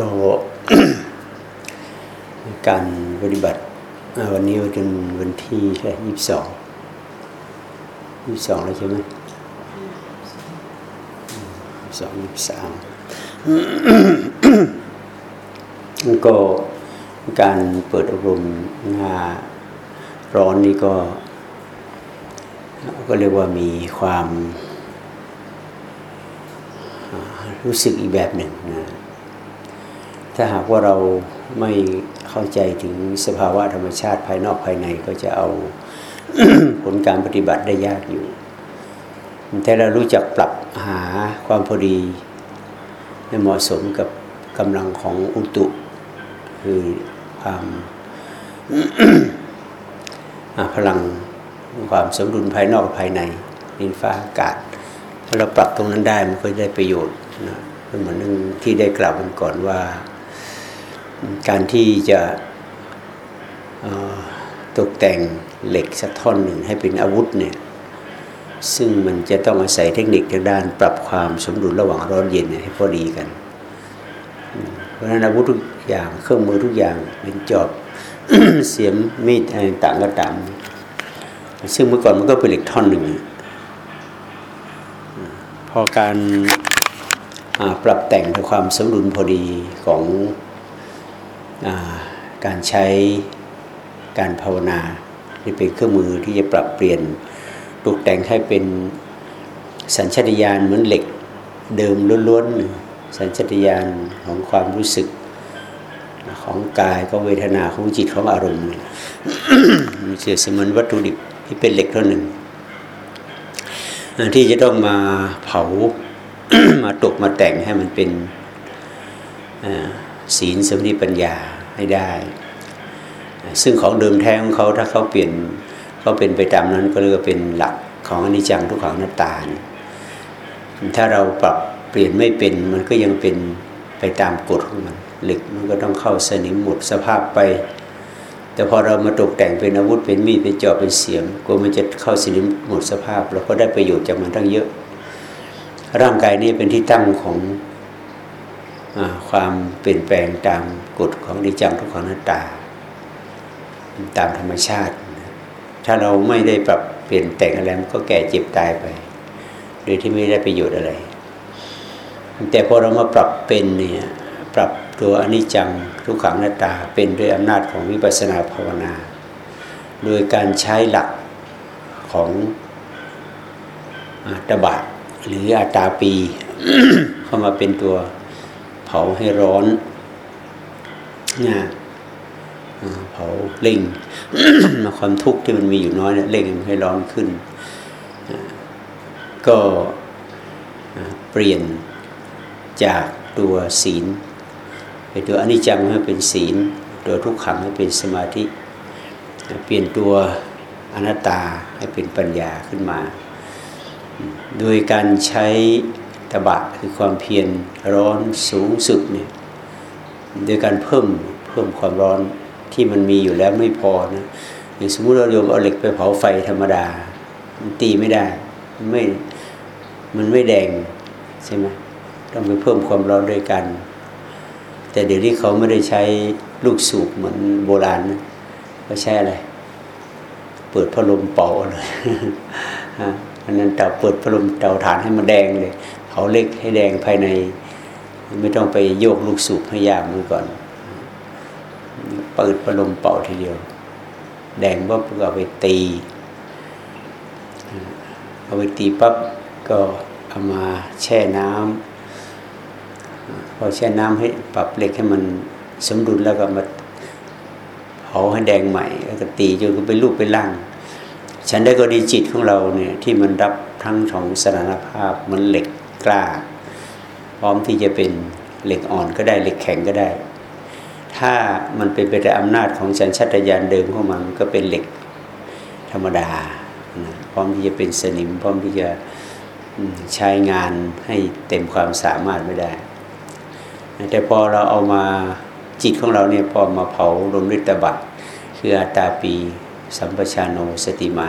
ก็การปฏิบัติวันนี้วันวันที่ยี่สิบสองยี่สิบสองแล้วใช่ไหมสองยี่สิบสามก็การเปิดอบรมหน้าร้อนนี่ก็ ก็เรียกว่ามีความรู้สึกอีกแบบหนึ่งนะ ถ้าหากว่าเราไม่เข้าใจถึงสภาวะธรรมชาติภายนอกภายในก็จะเอาผลการปฏิบัติได้ยากอยู่ แต่เรารู้จักปรับหาความพอดีให้เหมาะสมกับกำลังของอุตุ คือความพลังความสมดุลภายนอกภายในดินฟ้าอากาศถ้าเราปรับตรงนั้นได้มันก็ได้ประโยชน์นะเหมือนที่ได้กล่าวกันก่อนว่า การที่จะตกแต่งเหล็กสักท่อนหนึ่งให้เป็นอาวุธเนี่ยซึ่งมันจะต้องอาศัยเทคนิคทางด้าน ปรับความสมดุลระหว่างร้อนเย็นให้พอดีกัน เพราะฉะนั้นอาวุธทุกอย่างเครื่องมือทุกอย่างเป็นจอบเสียมมีดอะไรต่างก็ตามซึ่งเมื่อก่อนมันก็เป็นเหล็กท่อนหนึ่งพอการปรับแต่งในความสมดุลพอดีของ การใช้การภาวนาที่เป็นเครื่องมือที่จะปรับเปลี่ยนตกแต่งให้เป็นสัญชาตญาณเหมือนเหล็กเดิมล้วนๆสัญชาตญาณของความรู้สึกของกายของเวทนาของจิตของอารมณ์มันเสียเสมือนวัตถุดิบที่เป็นเหล็กเท่านึงที่จะต้องมาเผามาตกมาแต่งให้มันเป็น ศีลสมาธิปัญญาให้ได้ ซึ่งของเดิมแท้ของเขาถ้าเขาเปลี่ยนเขาเป็นไปตามนั้นก็เรียกว่าเป็นหลักของอนิจจังทุกขังนัตตาถ้าเราปรับเปลี่ยนไม่เป็นมันก็ยังเป็นไปตามกฎของมันเหล็กมันก็ต้องเข้าสนิมหมดสภาพไป แต่พอเรามาตกแต่งเป็นอาวุธเป็นมีดเป็นจอบเป็นเสียมกลัวมันจะเข้าสนิมหมดสภาพเราก็ได้ประโยชน์จากมันทั้งเยอะ ร่างกายนี้เป็นที่ตั้งของ ความเปลี่ยนแปลงตามกฎของดิจังทุกขังนัตตา ตามธรรมชาติ ถ้าเราไม่ได้ปรับเปลี่ยนแต่งอะไรมันก็แก่เจ็บตายไป โดยที่ไม่ได้ประโยชน์อะไร แต่พอเรามาปรับเป็นเนี่ยปรับตัวอนิจจังทุกขังหน้าตาเป็นด้วยอำนาจของวิปัสสนาภาวนา โดยการใช้หลักของตบะหรืออาตาปีเข้ามาเป็นตัว เผาให้ร้อนนะเผาเล่งความทุกข์ที่มันมีอยู่น้อยเนี่ยเล่งให้ร้อนขึ้น ก็เปลี่ยนจากตัวศีลเป็นตัวอนิจจังให้เป็นศีล ตัวทุกขังให้เป็นสมาธิ เปลี่ยนตัวอนัตตาให้เป็นปัญญาขึ้นมา โดยการใช้ ตบะคือความเพียรร้อนสูงสุดเนี่ยโดยการเพิ่มเพิ่มความร้อนที่มันมีอยู่แล้วไม่พอนะอย่างสมมติเราโยมเอาเหล็กไปเผาไฟธรรมดา มันตีไม่ได้ไม่มันไม่แดงใช่ไหมต้องไปเพิ่มความร้อนด้วยกัน แต่เดี๋ยวนี้เขาไม่ได้ใช้ลูกสูบเหมือนโบราณนะเขาใช้อะไรเปิดพัดลมเป่าเลยอันนั้นเตาเปิดพัดลมเตาถ่านให้มันแดงเลย เขาเล็กให้แดงภายใน ไม่ต้องไปโยกลูกสูบให้ยากเมื่อก่อน เปิดพัดลมเป่าทีเดียว แดงปั๊บก็เอาไปตีเอาไปตีปั๊บก็เอามาแช่น้ำพอแช่น้ำให้ปรับเหล็กให้มันสมดุลแล้วก็มาเผาให้แดงใหม่ แล้วก็ตีจนเป็นรูปเป็นร่าง ฉันได้ก็ดีจิตของเราเนี่ยที่มันรับทั้งสองสถานภาพมันเหล็ก กล้า พร้อมที่จะเป็นเหล็กอ่อนก็ได้เหล็กแข็งก็ได้ ถ้ามันเป็นไปแต่อำนาจของสัญชาตญาณเดิมของมันก็เป็นเหล็กธรรมดาพร้อมที่จะเป็นสนิม พร้อมที่จะใช้งานให้เต็มความสามารถไม่ได้ แต่พอเราเอามาจิตของเราเนี่ยพอมาเผาลมฤทธบัตคืออาตาปี สัมปชานโนสติมา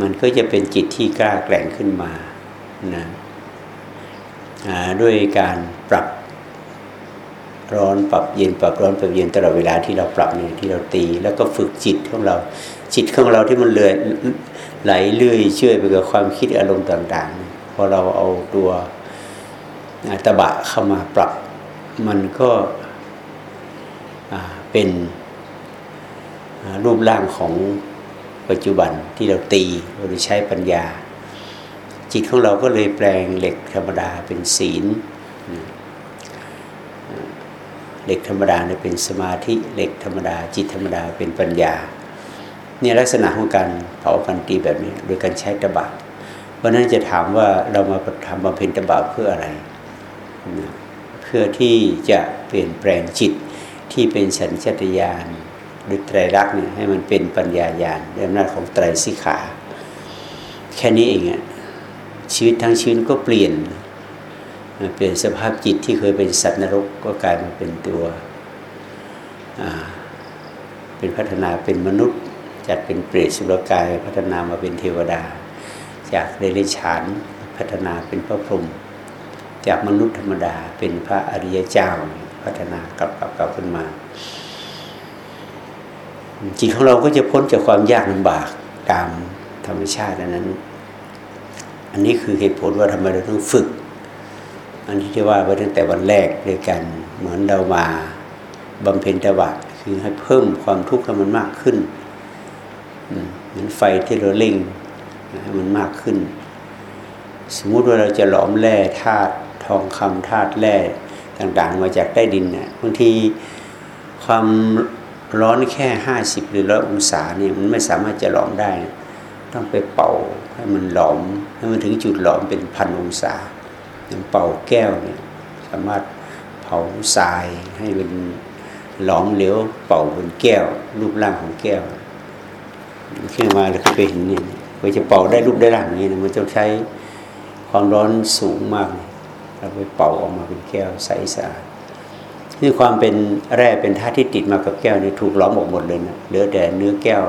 มันก็จะเป็นจิตที่กล้าแกล่งขึ้นมา นะด้วยการปรับร้อนปรับเย็นปรับร้อนปรับเย็นตลอดเวลาที่เราปรับเนี่ยที่เราตี แล้วก็ฝึกจิตของเรา จิตของเราที่มันเลื่อยไหลเลื่อยเชื่อไปกับความคิดอารมณ์ต่างๆพอเราเอาตัวตบะเข้ามาปรับ มันก็เป็นรูปร่างของปัจจุบันที่เราตีเราใช้ปัญญา จิตของเราก็เลยแปลงเหล็กธรรมดาเป็นศีลเหล็กธรรมดาเนี่ยเป็นสมาธิเหล็กธรรมดา จิตธรรมดาเป็นปัญญาเนี่ยลักษณะของการเผากันตีแบบนี้โดยการใช้ตบะเพราะนั้นจะถามว่าเรามาทำบำเพ็ญตบะเพื่ออะไร เพื่อที่จะเปลี่ยนแปลงจิตที่เป็นสัญชตาตญาณหรือไตรลักษณ์เนี่ยให้มันเป็นปัญญาญาณด้วยอำนาจของไตรสิขา แค่นี้เองอะ ชีวิตทั้งชีวิตก็เปลี่ยน เปลี่ยนสภาพจิตที่เคยเป็นสัตว์นรกก็กลายมาเป็นตัวเป็นพัฒนาเป็นมนุษย์จัดเป็นเปรตสุรกายพัฒนามาเป็นเทวดา จากเดรัจฉานพัฒนาเป็นพระพรหมจากมนุษย์ธรรมดาเป็นพระอริยเจ้าพัฒนากลับกลับกลับขึ้นมาจิตของเราก็จะพ้นจากความยากลำบากตามธรรมชาตินั้น อันนี้คือเหตุผลว่าทำไมเราต้องฝึก อันที่ที่ว่าไปตั้งแต่วันแรกด้วยกัน เหมือนเรามาบำเพ็ญตบะคือให้เพิ่มความทุกข์ให้มันมากขึ้นเหมือนไฟที่เราเล่งให้มันมากขึ้น สมมุติว่าเราจะหลอมแร่ธาตุทองคำธาตุแร่ต่างๆ มาจากใต้ดินเนี่ยบางทีความร้อนแค่ห้าสิบหรือร้อยองศาเนี่ยมันไม่สามารถจะหลอมได้ ต้องไปเป่าให้มันหลอม ให้มันถึงจุดหลอมเป็นพันองศาอย่างเป่าแก้วเนี่ยสามารถเผาทรายให้เป็นหลอมเหลวเป่าบนแก้ว รูปร่างของแก้วขึ้นมาแล้วไปเห็นนี่ไปจะเป่าได้รูปได้ร่างนี้นะมันจะใช้ความร้อนสูงมากเราไปเป่าออกมาเป็นแก้วใสสะอาดนี่ความเป็นแร่เป็นธาตุที่ติดมากับแก้วนี่ถูกล้อมออกหมดเลยนะเหลือแต่เนื้อแก้ว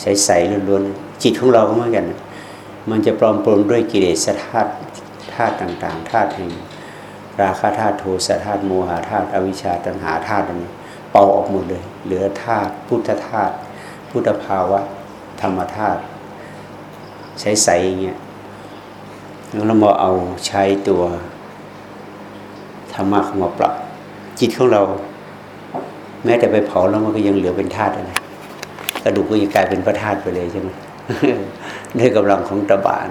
ใสๆล้วนๆจิตของเราก็เหมือนกัน มันจะปลอมปนด้วยกิเลสธาตุธาตุต่างๆธาตุแห่งราคะธาตุโทสะธาตุโมหะธาตุอวิชชาตัณหาธาตุนี้เป่าออกหมดเลย เหลือธาตุพุทธธาตุพุทธภาวะ ธรรมธาตุใสๆอย่างเงี้ยแล้วเรามาเอาใช้ตัวธรรมะเข้ามาปรับ จิตของเรา แม้แต่ไปเผาแล้วมันก็ยังเหลือเป็นธาตุอะไรกระดูกก็ยังกลายเป็นพระธาตุไปเลยใช่ไหม ด้วยกำลังของตบาน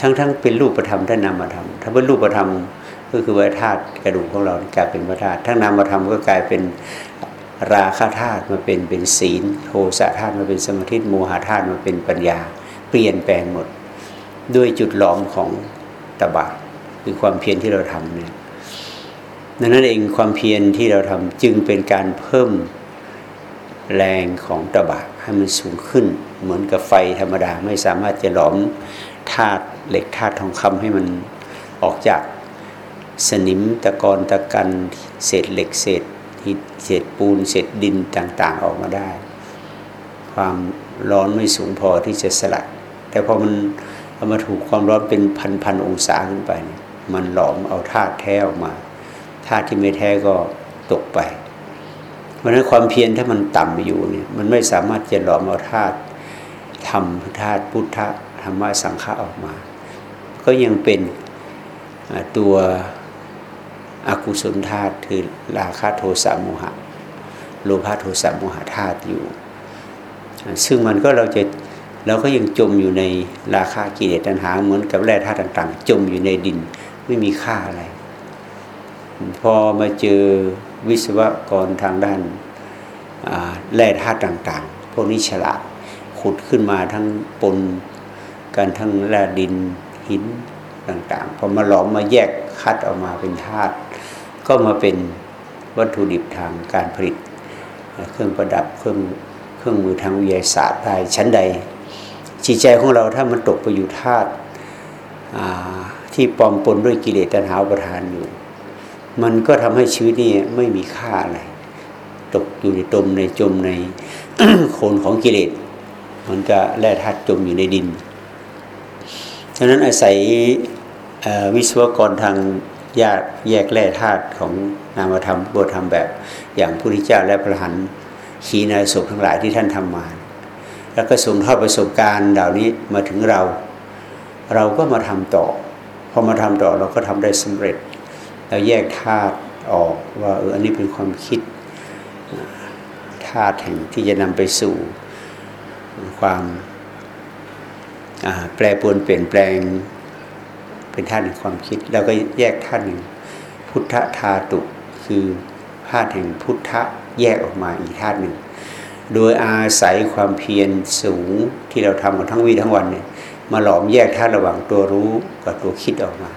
ทั้งทั้งเป็นรูปธรรมท่านนามธรรมถ้าเป็นรูปธรรมก็คือว่าธาตุกระดูกของเรากลายเป็นพระธาตุทั้งนามธรรมก็กลายเป็นราคาธาตุมาเป็นเป็นศีล โทสะธาตุมาเป็นสมาธิโมหะธาตุมาเป็นปัญญา เปลี่ยนแปลงหมด ด้วยจุดหลอมของตบะคือความเพียรที่เราทำเนี่ยดังนั้นเองความเพียรที่เราทำจึงเป็นการเพิ่มแรงของตบะให้มันสูงขึ้น เหมือนกับไฟธรรมดาไม่สามารถจะหลอมธาตุเหล็กธาตุทองคำให้มันออกจากสนิมตะกอนตะกันเศษเหล็กเศษหินเศษปูนเศษดินต่างๆออกมาได้ ความร้อนไม่สูงพอที่จะสลัด แต่พอมันเอามาถูกความร้อนเป็นพันๆองศาขึ้นไป มันหลอมเอาธาตุแท้ออกมาธาตุที่ไม่แท้ก็ตกไป เพราะนั้นความเพียรถ้ามันต่ำอยู่เนี่ยมันไม่สามารถจะหลอมเอาธาตุ ธรรมธาตุพุทธธรรมะสังฆะออกมา ก็ยังเป็นตัวอกุศลธาตุคือราคะโทสะโมหะ โลภะโทสะโมหะธาตุอยู่ ซึ่งมันก็เราจะเราก็ยังจมอยู่ในราคากิเลสตัณหาเหมือนกับแร่ธาตุต่าง ๆ จมอยู่ในดินไม่มีค่าอะไร พอมาเจอวิศวกรทางด้านแร่ธาตุต่าง ๆ พวกนี้ฉลาด ขุดขึ้นมาทั้งปนกันทั้งแร่ดินหินต่างๆพอมาหลอมมาแยกคัดออกมาเป็นธาตุก็มาเป็นวัตถุดิบทางการผลิต เครื่องประดับเครื่องเครื่องมือทางวิทยาศาสตร์ได้ชั้นใดจิตใจของเราถ้ามันตกไปอยู่ธาตุที่ปลอมปนด้วยกิเลสตัณหาประทานอยู่ มันก็ทำให้ชีวิตนี่ไม่มีค่าอะไร ตกอยู่ในตมในจมในโคนของกิเลส มันก็แร่ธาตุจมอยู่ในดินฉะนั้นอาศัยวิศวกรทางแยกแยกแร่ธาตุของนามธรรมบทธรรมแบบ อย่างพุทธเจ้าและพระหันขีนาศพทั้งหลายที่ท่านทำมา แล้วก็ส่งทอดประสบการณ์เหล่านี้มาถึงเรา เราก็มาทำต่อพอมาทำต่อเราก็ทำได้สำเร็จเราแยกธาตุออกว่าเอออันนี้เป็นความคิดธาตุแห่งที่จะนำไปสู่ ความแปรปรวนเปลี่ยนแปลง เป็นธาตุแห่งความคิด แล้วก็แยกธาตุหนึ่งพุทธธาตุคือธาตุแห่งพุทธะแยกออกมาอีกธาตุหนึ่ง โดยอาศัยความเพียรสูงที่เราทำมาทั้งวีทั้งวันเนี่ยมาหลอมแยกธาตุระหว่างตัวรู้กับตัวคิดออกมา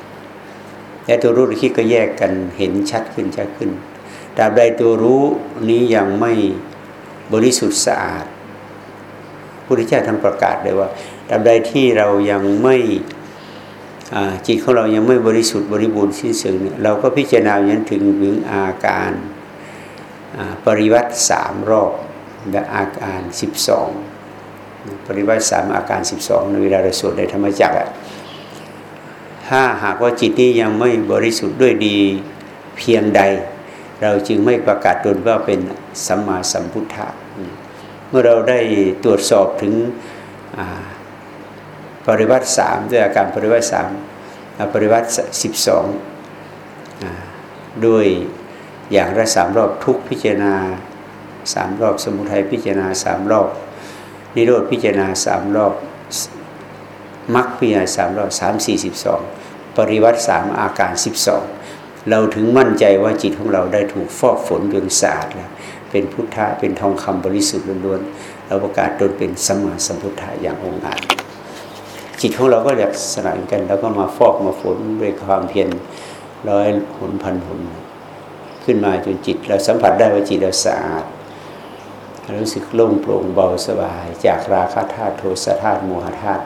และตัวรู้ตัวคิดก็แยกกันเห็นชัดขึ้นชัดขึ้นตราบใดตัวรู้นี้ยังไม่บริสุทธิ์สะอาด พุทธเจ้าท่านประกาศเลยว่าตราบใดที่เรายังไม่จิตของเรายังไม่บริสุทธิ์บริบูรณ์สิ้นเชิงเนี่ยเราก็พิจารณาอย่างถึงถึงอาการปริวัติสามรอบและอาการสิบสองปริวัติสามอาการสิบสองในเวลาเราสวดในธรรมจักรถ้าหากว่าจิตนี้ยังไม่บริสุทธิ์ด้วยดีเพียงใด เราจึงไม่ประกาศตนว่าเป็นสัมมาสัมพุทธะ มื่อเราได้ตรวจสอบถึงปริวัติสามด้วยอาการปริวัติสามปริวัติสิบสองด้วยอย่างละสามรอบทุกพิจารณาสามรอบสมุทัยพิจารณาสามรอบนิโรธพิจารณาสามรอบมรรคพิจารณาสามรอบสามสี่สิบสองปริวัติสามอาการสิบสองเราถึงมั่นใจว่าจิตของเราได้ถูกฟอกฝนจนสะอาดแล้ว เป็นพุทธะเป็นทองคำบริสุทธิ์ล้วนๆเราประกาศตนเป็นสมมาสัมพุทธะอย่างองอาจจิตของเราก็อยากสนานกัน แล้วก็มาฟอกมาฝนด้วยความเพียรร้อยหนพันหนขึ้นมาจนจิต เราสัมผัสได้ว่าจิตเราสะอาดรู้สึกโล่งโปร่งเบาสบาย จากราคะธาตุโทสะธาตุโมหะธาตุ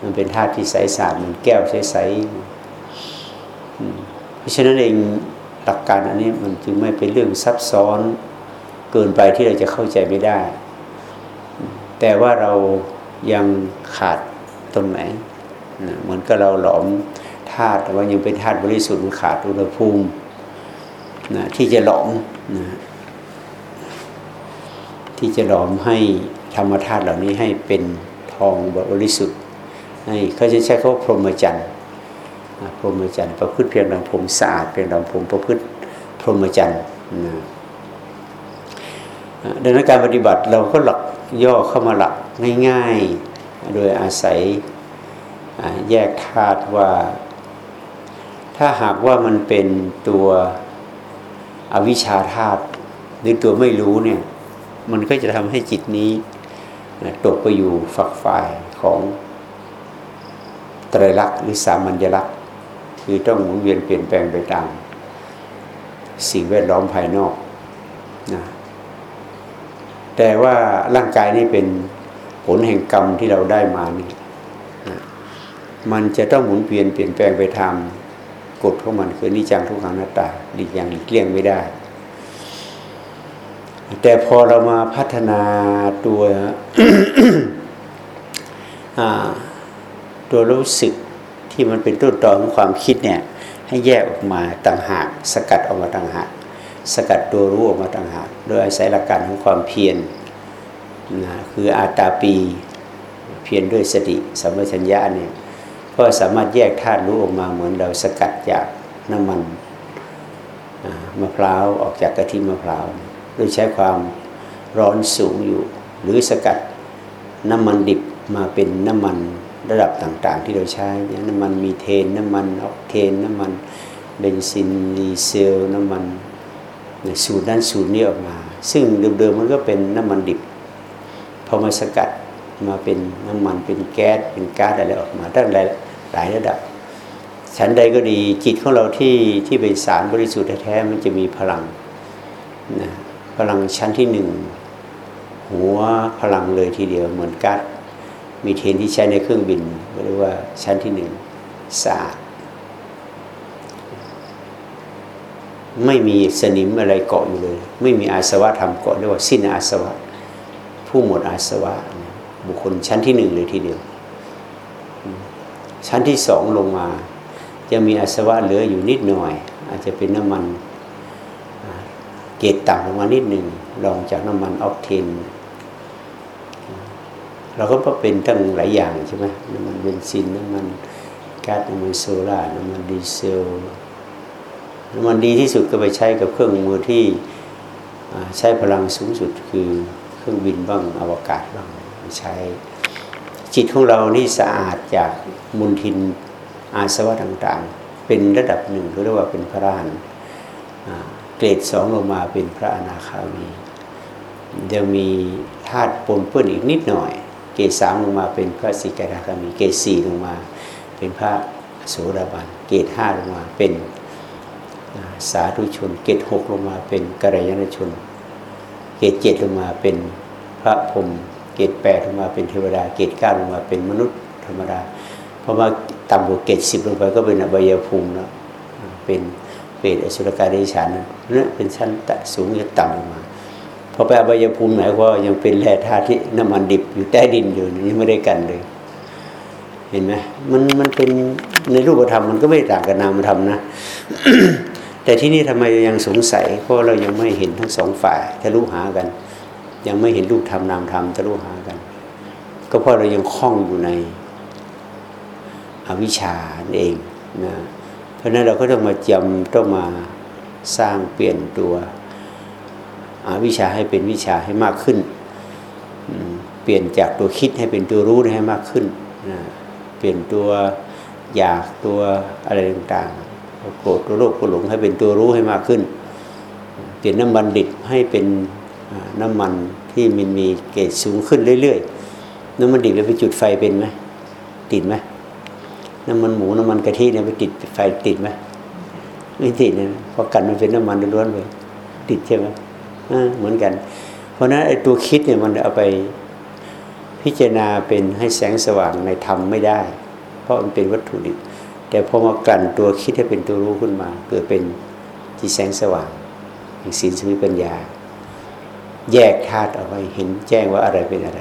มันเป็นธาตุที่ใสสะอาดเหมือนแก้วใสๆเพราะฉะนั้นเองหลักการอันนี้มันจึงไม่เป็นเรื่องซับซ้อน เกินไปที่เราจะเข้าใจไม่ได้ แต่ว่าเรายังขาดตรงไหนเหมือนกับเราหลอมธาตุแต่ว่ายังเป็นธาตุบริสุทธิ์ขาดอุณหภูมินะที่จะหลอมนะที่จะหลอมให้ธรรมธาตุเหล่านี้ให้เป็นทองบริสุทธิ์ให้เขาจะใช้คำว่าพรหมจรรย์พรหมจรรย์ประพฤติเพียงดังผมสะอาดเพียงดังผมประพฤติพรหมจรรย์นะ ดังนั้นการปฏิบัติเราก็หลักย่อเข้ามาหลักง่าย ๆ โดยอาศัยแยกธาตุว่า ถ้าหากว่ามันเป็นตัวอวิชชาธาตุหรือตัวไม่รู้เนี่ย มันก็จะทำให้จิตนี้ตกไปอยู่ฝักฝ่ายของไตรลักษณ์หรือสามัญลักษณ์คือต้องหมุนเวียนเปลี่ยนแปลงไปตาม สิ่งแวดล้อมภายนอกนะ แต่ว่าร่างกายนี่เป็นผลแห่งกรรมที่เราได้มานี่มันจะต้องหมุนเวียนเปลี่ยนแปลงไปทำกฎของมันคือนิจังทุกขังหน้าตาดีอย่างหลีกเลี่ยงไม่ได้ แต่พอเรามาพัฒนาตัวตัวรู้สึกที่มันเป็นต้นตอของความคิดเนี่ย ให้แยกออกมาต่างหาก สกัดออกมาต่างหาก สกัดตัวรู้ออกมาต่างหากโดยอาศัยหลักการของความเพียรนะคืออาตาปีเพียรด้วยสติสัมปชัญญะเนี่ยก็สามารถแยกธาตุรู้ออกมาเหมือนเราสกัดจากน้ำมันมะพร้าวออกจากกะทิมะพร้าวโดยใช้ความร้อนสูงอยู่ หรือสกัดน้ำมันดิบมาเป็นน้ำมันระดับต่างๆ ที่เราใช้น้ำมันมีเทนน้ำมันออกเทนน้ำมันเบนซินดีเซลน้ำมัน สูตรนั้นสูตรนี้ออกมา ซึ่งเดิมๆมันก็เป็นน้ำมันดิบพอมาสกัดมาเป็นน้ำมันเป็นแก๊สเป็นก๊าซอะไรออกมาตั้งหลายหลายระดับชั้นใดก็ดีจิตของเราที่ที่เป็นสารบริสุทธิ์แท้ๆมันจะมีพลังนะพลังชั้นที่หนึ่งหัวพลังเลยทีเดียวเหมือนก๊าซมีเทนที่ใช้ในเครื่องบินเรียกว่าชั้นที่หนึ่งสะอาด ไม่มีสนิมอะไรเกาะอยู่เลย ไม่มีอาสวะทำเกาะเรียกว่าสิ้นอาสวะ ผู้หมดอาสวะ บุคคลชั้นที่หนึ่งเลยทีเดียว ชั้นที่สองลงมา จะมีอาสวะเหลืออยู่นิดหน่อย อาจจะเป็นน้ำมันเกรดต่ำลงมานิดหนึ่งลองจากน้ำมันออกเทนเราก็เป็นตั้งหลายอย่างใช่ไหมน้ำมันเบนซินน้ำมันก๊าซน้ำมันโซล่าน้ำมันดีเซล มันดีที่สุดก็ไปใช้กับเครื่องมือที่ใช้พลังสูงสุดคือเครื่องบินบ้างอวกาศบ้างใช้จิตของเรานี่สะอาดจากมุนทินอาสวะต่างๆ เป็นระดับหนึ่งเรียกว่าเป็นพระอรหันเกรดสองลงมาเป็นพระอนาคามียังมีธาตุปนเปื้อนอีกนิดหน่อย เกรดสามลงมาเป็นพระสิกขาคามี เกรดสี่ลงมา เป็นพระโสดาบัน เกรดห้าลงมาเป็น สาธุชน เกรดหกลงมาเป็นกัลยาณชน เกรดเจ็ดลงมาเป็นพระพรหมเกรดแปดลงมาเป็นเทวดา เกรดเก้าลงมาเป็นมนุษย์ธรรมดาพอมาต่ำกว่าเกรดสิบลงไปก็เป็นอบายภูมิแล้วเป็นเปรตอสุรกายเดชันนั่นเป็นชั้นตะสูงจะต่ำลงมาพอไปอบายภูมิไหนว่ายังเป็นแร่ธาตุที่น้ำมันดิบอยู่ใต้ดินอยู่นี่ไม่ได้กันเลย เห็นไหมมันมันเป็นในรูปธรรมมันก็ไม่ต่างกับนามธรรมนะ แต่ที่นี่ทำไมยังสงสัย เพราะเรายังไม่เห็นทั้งสองฝ่ายทะลุหากัน ยังไม่เห็นรูปธรรมนามธรรมทะลุหากัน ก็เพราะเรายังคล้องอยู่ในอวิชชาเองนะเพราะนั้นเราก็ต้องมาจำต้องมาสร้างเปลี่ยนตัวอวิชาให้เป็นวิชาให้มากขึ้น เปลี่ยนจากตัวคิดให้เป็นตัวรู้ให้มากขึ้นนะเปลี่ยนตัวอยากตัวอะไรต่างๆ โกรธตัวโลภตัวหลงให้เป็นตัวรู้ให้มากขึ้น เปลี่ยนน้ำมันดิบให้เป็นน้ำมันที่มันมีเกรดสูงขึ้นเรื่อยๆ น้ำมันดิบแล้วไปจุดไฟเป็นไหมติดไหมน้ำมันหมูน้ำมันกะทิเนี่ยไปติดไฟติดไหมไม่ติดนะเพราะกันมันเป็นน้ำมันล้วนเลยติดใช่ไหมเหมือนกัน เพราะนั้นไอ้ตัวคิดเนี่ยมันเอาไปพิจารณาเป็นให้แสงสว่างในธรรมไม่ได้ เพราะมันเป็นวัตถุดิบ แต่พอมากลั่นตัวคิดให้เป็นตัวรู้ขึ้นมา เกิดเป็นที่แสงสว่างอย่างศีลสมิปัญญา แยกธาตุเอาไว้เห็นแจ้งว่าอะไรเป็นอะไร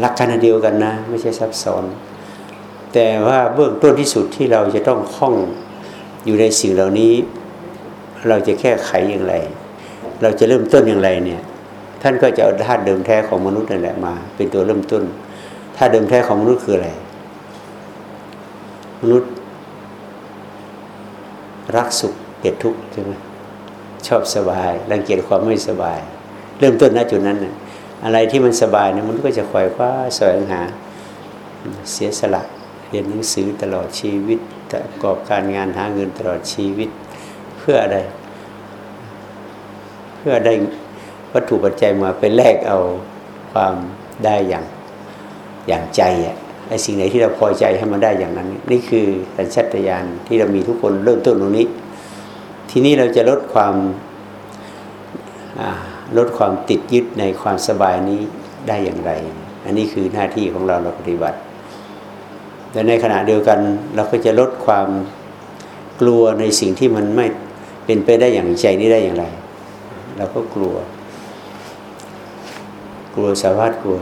หลักการเดียวกันนะ ไม่ใช่ซับซ้อน แต่ว่าเบื้องต้นที่สุดที่เราจะต้องคล่องอยู่ในสิ่งเหล่านี้ เราจะแก้ไขอย่างไร เราจะเริ่มต้นอย่างไรเนี่ยท่านก็จะเอาธาตุเดิมแท้ของมนุษย์นั่นแหละมา เป็นตัวเริ่มต้นธาตุเดิมแท้ของมนุษย์คืออะไร มนุษย์รักสุขเกลียดทุกข์ใช่ไหมชอบสบายรังเกียจความไม่สบาย เริ่มต้นณจุดนั้นนะอะไรที่มันสบายเนี่ยมันก็จะคอยคว้าแสวงหาเสียสละเรียนหนังสือตลอดชีวิตประกอบการงานหาเงินตลอดชีวิต เพื่ออะไร เพื่อได้วัตถุปัจจัยมาเป็นแลกเอาความได้อย่างอย่างใจอะ ไอ้สิ่งไหนที่เราพอใจให้มันได้อย่างนั้น นี่คือสัญชาตญาณที่เรามีทุกคนเริ่มต้นตรงนี้ ทีนี้เราจะลดความลดความติดยึดในความสบายนี้ได้อย่างไร อันนี้คือหน้าที่ของเราเราปฏิบัติแต่ในขณะเดียวกันเราก็จะลดความกลัวในสิ่งที่มันไม่เป็นไปได้อย่างใจนี้ได้อย่างไร เราก็กลัว กลัวสาวาสกลัว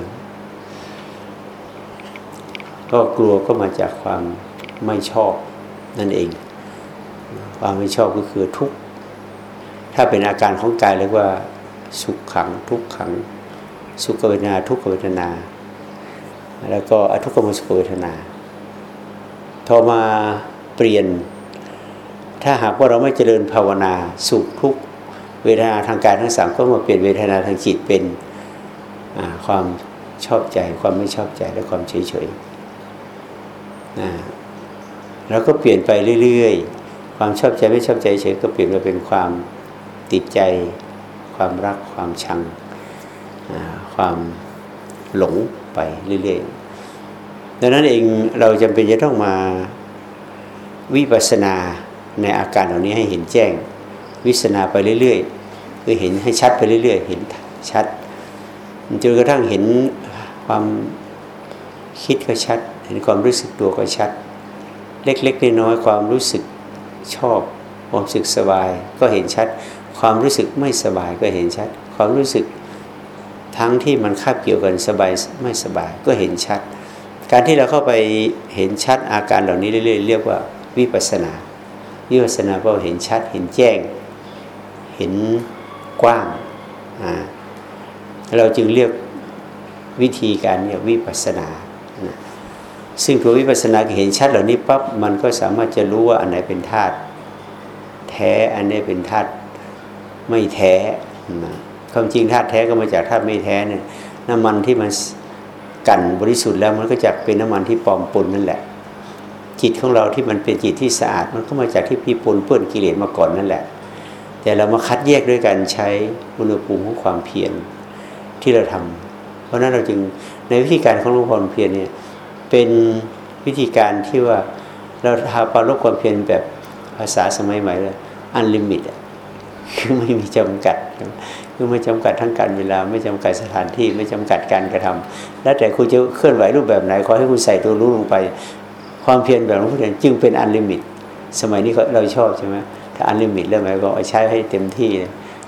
ก็กลัวก็มาจากความไม่ชอบนั่นเอง ความไม่ชอบก็คือทุกข์ถ้าเป็นอาการของกายเรียกว่าสุขขังทุกขัง สุขเวทนาทุกขเวทนา แล้วก็อทุกขมสุขเวทนาพอมาเปลี่ยน ถ้าหากว่าเราไม่เจริญภาวนาสุขทุกเวทนาทางกายทั้งสามก็มาเปลี่ยนเวทนาทางจิตเป็นความชอบใจความไม่ชอบใจและความเฉยเฉย แล้วก็เปลี่ยนไปเรื่อยๆ ความชอบใจไม่ชอบใจเฉยก็เปลี่ยนมาเป็นความติดใจ ความรักความชัง ความหลงไปเรื่อยๆ ดังนั้นเองเราจำเป็นจะต้องมาวิปัสสนาในอาการเหล่านี้ให้เห็นแจ้ง วิสนาไปเรื่อยๆคือเห็นให้ชัดไปเรื่อยๆ เห็นชัดจนกระทั่งเห็นความคิดก็ชัด เห็นความรู้สึกตัวก็ชัด เล็กๆน้อยๆความรู้สึกชอบความรู้สึกสบายก็เห็นชัด ความรู้สึกไม่สบายก็เห็นชัด ความรู้สึกทั้งที่มันคาบเกี่ยวกันสบายไม่สบายก็เห็นชัด การที่เราเข้าไปเห็นชัดอาการเหล่านี้เรื่อยๆเรียกว่าวิปัสนาวิปัสนาก็เห็นชัดเห็นแจ้ง เห็นกว้างเราจึงเรียกวิธีการเนี่ยวิปัสนา ซึ่งตัววิปัสนาเห็นชัดเหล่านี้ปั๊บมันก็สามารถจะรู้ว่าอันไหนเป็นธาตุแท้อันไหนเป็นธาตุไม่แท้นะความจริงธาตุแท้ก็มาจากธาตุไม่แท้เนี่ยน้ำมันที่มันกันบริสุทธิ์แล้วมันก็จะเป็นน้ำมันที่ปลอมปนนั่นแหละ จิตของเราที่มันเป็นจิตที่สะอาด มันก็มาจากที่พี่ปนเปื้อนกิเลสมาก่อนนั่นแหละ แต่เรามาคัดแยกด้วยการใช้อุณหภูมิของความเพียรที่เราทำเพราะนั้นเราจึงในวิธีการของหลวงพ่อเพียรเนี่ย เป็นวิธีการที่ว่าเราทำปารบความเพียรแบบภาษาสมัยใหม่เลยอันลิมิตคือไม่มีจำกัด คือไม่จำกัดทั้งกาลเวลา ไม่จำกัดสถานที่ไม่จำกัดการกระทำแล้วแต่คุณจะเคลื่อนไหวรูปแบบไหนขอให้คุณใส่ตัวรู้ลงไป ความเพียรแบบหลวงพ่อเทียนจึงเป็น unlimit สมัยนี้เราชอบใช่ไหมถ้า unlimit แล้วหมายก็ใช้ให้เต็มที่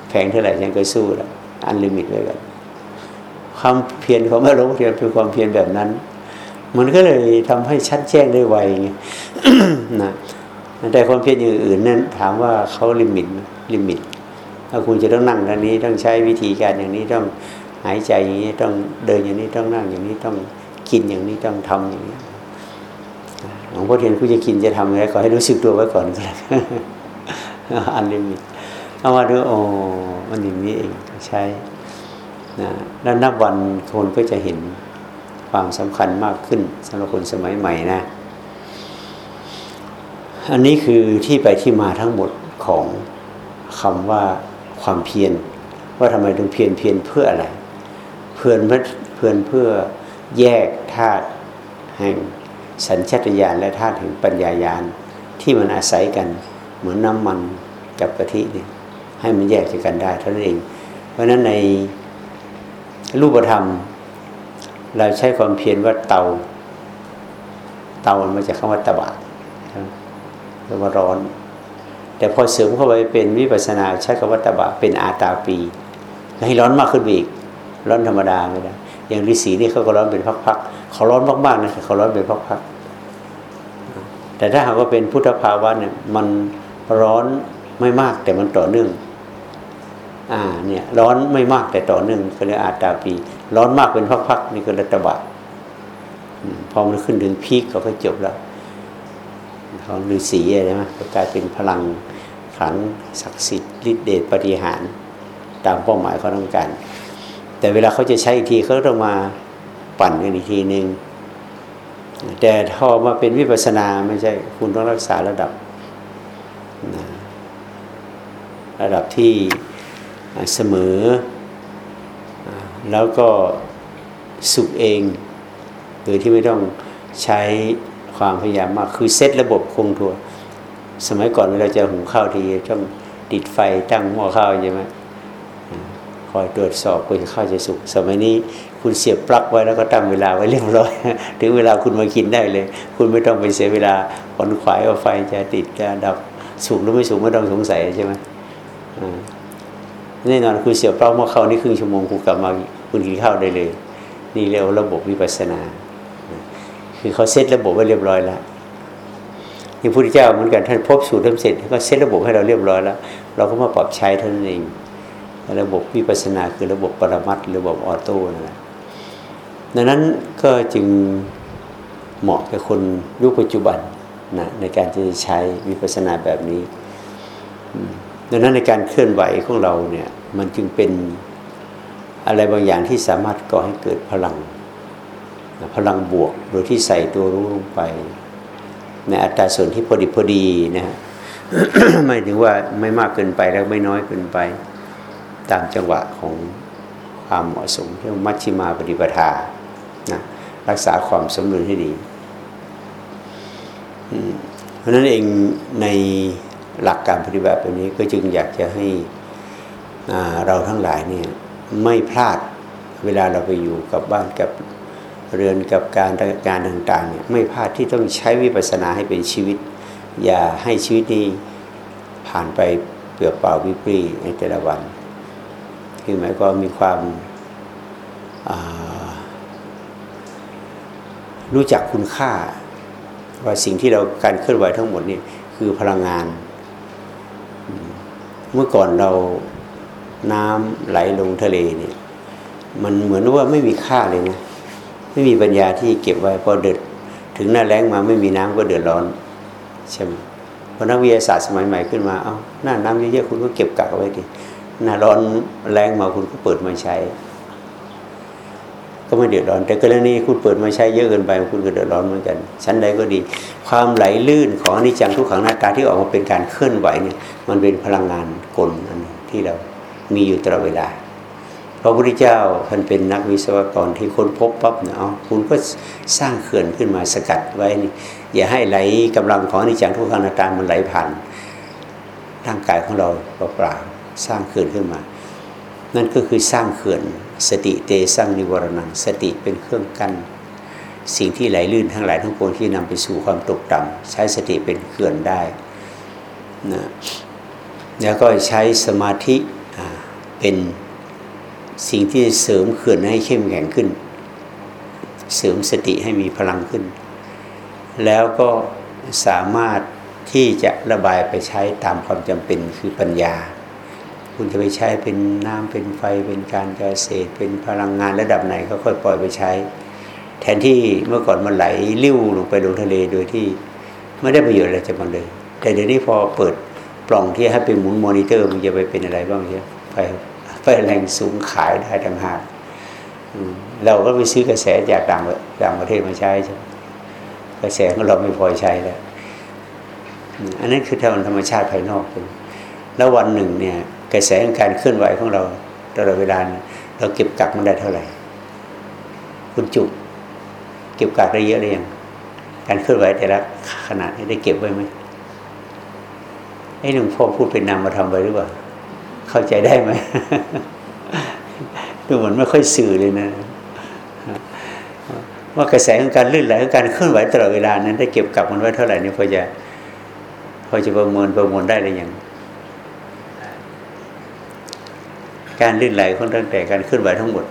แพงเท่าไหร่ฉันก็สู้แล้ว unlimit ไว้กันความเพียรของแม่หลวงพ่อเทียนเป็นความเพียรแบบนั้น มันก็เลยทำให้ชัดแจ้งได้ไวไงนะแต่ความเพียรอย่างอื่นนั้นถามว่าเขา limit limit ถ้าคุณจะต้องนั่งอย่างนี้ต้องใช้วิธีการอย่างนี้ต้องหายใจอย่างนี้ต้องเดินอย่างนี้ต้องนั่งอย่างนี้ต้องกินอย่างนี้ต้องทำอย่างนี้หลวงพ่อเทียนคุณจะกินจะทำอะไรขอให้รู้สึกตัวไว้ก่อนก็แล้ว unlimit เอามาดูโอ้มันอย่างนี้เองใช้นะแล้วนับวันคนก็จะเห็น ความสำคัญมากขึ้นสำหรับคนสมัยใหม่นะ อันนี้คือที่ไปที่มาทั้งหมดของคำว่าความเพียรว่าทำไมต้องเพียรเพียรเพื่ออะไร เพื่อนเพื่อนเพื่อแยกธาตุแห่งสัญชตาตญาณและธาตุแห่งปัญญายาณที่มันอาศัยกันเหมือนน้ำมันกับกะทิเนี่ยให้มันแยกจากกันได้เท่านั้นเอง เพราะฉะนั้นในรูปธรรม เราใช้ความเพียรว่าเตา เตามันมาจากคำว่าตบะแปลว่าร้อน แต่พอเสริมเข้าไปเป็นวิปัสนาใช้คำว่าตบะเป็นอาตาปีให้ร้อนมากขึ้นอีก ร้อนธรรมดาไม่ได้อย่างฤาษีนี่เขาก็ร้อนเป็นพักๆเขาร้อนมากๆนะเขาร้อนเป็นพักๆแต่ถ้าหากว่าเป็นพุทธภาวะเนี่ยมันร้อนไม่มากแต่มันต่อเนื่อง อ่าเนี่ยร้อนไม่มากแต่ต่อเนื่องก็เรียกอาตาปี ร้อนมากเป็นพักๆนี่ก็รัตบะพอมันขึ้นถึงพีคเขาก็จบแล้วของฤาษีใช่ไหมก็กลายเป็นพลังขังศักดิ์สิทธิ์ฤทธิเดชปฏิหารตามเป้าหมายเขาต้องการ แต่เวลาเขาจะใช้อีกทีเขาต้องมาปั่นกันอีกทีหนึ่งแต่พอมาเป็นวิปัสนาไม่ใช่คุณต้องรักษาระดับ ระดับที่เสมอ แล้วก็สุขเอง โดยที่ไม่ต้องใช้ความพยายามมาก คือเซตระบบคงทัว สมัยก่อนเวลาจะหุงข้าวทีต้องติดไฟตั้งหม้อข้าวใช่ไหมคอยตรวจสอบคุณข้าวจะสุก สมัยนี้คุณเสียบปลั๊กไว้แล้วก็ตั้งเวลาไว้เรียบร้อย ถึงเวลาคุณมากินได้เลย คุณไม่ต้องไปเสียเวลาขนขวายว่าไฟจะติดจะดับสุกหรือไม่สุกไม่ต้องสงสัยใช่ไหม แน่นอนคุณเสียบปลั๊กหม้อข้านี่ครึ่งชั่วโมงคุณกลับมาคุณกินข้าวได้เลย นี่เรียกว่าระบบวิปัสนา คือเขาเซตระบบไว้เรียบร้อยแล้วที่พระพุทธเจ้าเหมือนกันท่านพบสูตรท่านเสร็จก็เซตระบบให้เราเรียบร้อยแล้ว เราก็มาปรับใช้เท่านั้นเอง ระบบวิปัสนาคือระบบปรมัตระบบออโต้นั่นแหละดังนั้นก็จึงเหมาะกับคนยุคปัจจุบันนะในการที่จะใช้วิปัสสนาแบบนี้ ดังนั้นในการเคลื่อนไหวของเราเนี่ยมันจึงเป็นอะไรบางอย่างที่สามารถก่อให้เกิดพลัง พลังบวกโดยที่ใส่ตัวรู้ลงไป ในอัตราส่วนที่พอดีพอดีนะฮะไม่ถึงว่าไม่มากเกินไปแล้วไม่น้อยเกินไป ตามจังหวะของความเหมาะสมเรื่องมัชชิมาปฏิปทานะรักษาความสมดุลให้ดีเพราะนั้นเองใน หลักการปฏิบัติแบบนี้ก็จึงอยากจะให้เราทั้งหลายเนี่ยไม่พลาดเวลาเราไปอยู่กับบ้านกับเรือนกับการการต่างๆเนี่ยไม่พลาดที่ต้องใช้วิปัสสนาให้เป็นชีวิต อย่าให้ชีวิตนี้ผ่านไปเปลือกเปล่าวิปรีในแต่ละวันคือหมายก็มีความรู้จักคุณค่า ว่าสิ่งที่เราการเคลื่อนไหวทั้งหมดนี่คือพลังงาน เมื่อก่อนเราน้ำไหลลงทะเลเนี่ย มันเหมือนว่าไม่มีค่าเลยนะไม่มีปัญญาที่เก็บไว้พอเดือดถึงหน้าแล้งมาไม่มีน้ำก็เดือดร้อนใช่ไหมพอนักวิทยาศาสตร์สมัยใหม่ขึ้นมาเอา้าหน้าน้ำเยอะๆคุณก็เก็บกักเอาไว้ดิหน้าร้อนแรงมาคุณก็เปิดมาใช้ ก็ไม่เดือดร้อน แต่กรณีคุณเปิดมาใช้เยอะเกินไปคุณก็เดือดร้อนเหมือนกันชั้นใดก็ดี ความไหลลื่นของอนิจจังทุกขังหน้าตาที่ออกมาเป็นการเคลื่อนไหวเนี่ยมันเป็นพลังงานกลอันนึงที่เรามีอยู่ตลอดเวลาพระพุทธเจ้าท่านเป็นนักวิศวกรที่ค้นพบปั๊บเนาะคุณก็สร้างเขื่อนขึ้นมาสกัดไว้นี่อย่าให้ไหลกำลังของอนิจจังทุกขังนาตามันไหลผ่านร่างกายของเราเปล่าๆสร้างเขื่อนขึ้นมา นั่นก็คือสร้างเขื่อน สติเตสร้างนิวรณังสติเป็นเครื่องกั้นสิ่งที่ไหลลื่นทั้งหลายทั้งปวงที่นำไปสู่ความตกต่ำใช้สติเป็นเขื่อนได้นะแล้วก็ใช้สมาธิเป็นสิ่งที่เสริมเขื่อนให้เข้มแข็งขึ้น เสริมสติให้มีพลังขึ้น แล้วก็สามารถที่จะระบายไปใช้ตามความจำเป็นคือปัญญา คุณจะไปใช้เป็นน้ำเป็นไฟเป็นการเกษตร เป็นพลังงานระดับไหนก็ค่อยปล่อยไปใช้ แทนที่เมื่อก่อนมันไหลลิ้วลงไปลงทะเลโดยที่ไม่ได้ประโยชน์อะไรจากมันเลย แต่เดี๋ยวนี้พอเปิดปล่องที่ให้เป็นหมุนมอนิเตอร์มันจะไปเป็นอะไรบ้างใช่ยไฟไฟแรงสูงขายได้ต่างหากเราก็ไปซื้อกระแสจากต่างต่างประเทศมาใช้ใช่กระแสของเราไม่พอใช้แล้วอันนั้นคือธรรมชาติภายนอกแล้ววันหนึ่งเนี่ย กระแสของการเคลื่อนไหวของเราตลอดเวลาเราเก็บกักมันได้เท่าไหร่ คุณจุกเก็บกักได้เยอะเลยยังการเคลื่อนไหวแต่ละขนาดนี้ได้เก็บไว้ไหมไอ้หลวงพ่อพูดเป็นนามมาทำไปหรือเปล่า เข้าใจได้ไหมดูเหมือนไม่ค่อยสื่อเลยนะ ว่ากระแสของการลื่นไหลของการเคลื่อนไหวตลอดเวลานั้น ได้เก็บกับมันไว้เท่าไหร่นี่พอจะพอจะประเมินประมวลได้หรือยัง การลื่นไหลของตั้งแต่การเคลื่อนไหวทั้งหมด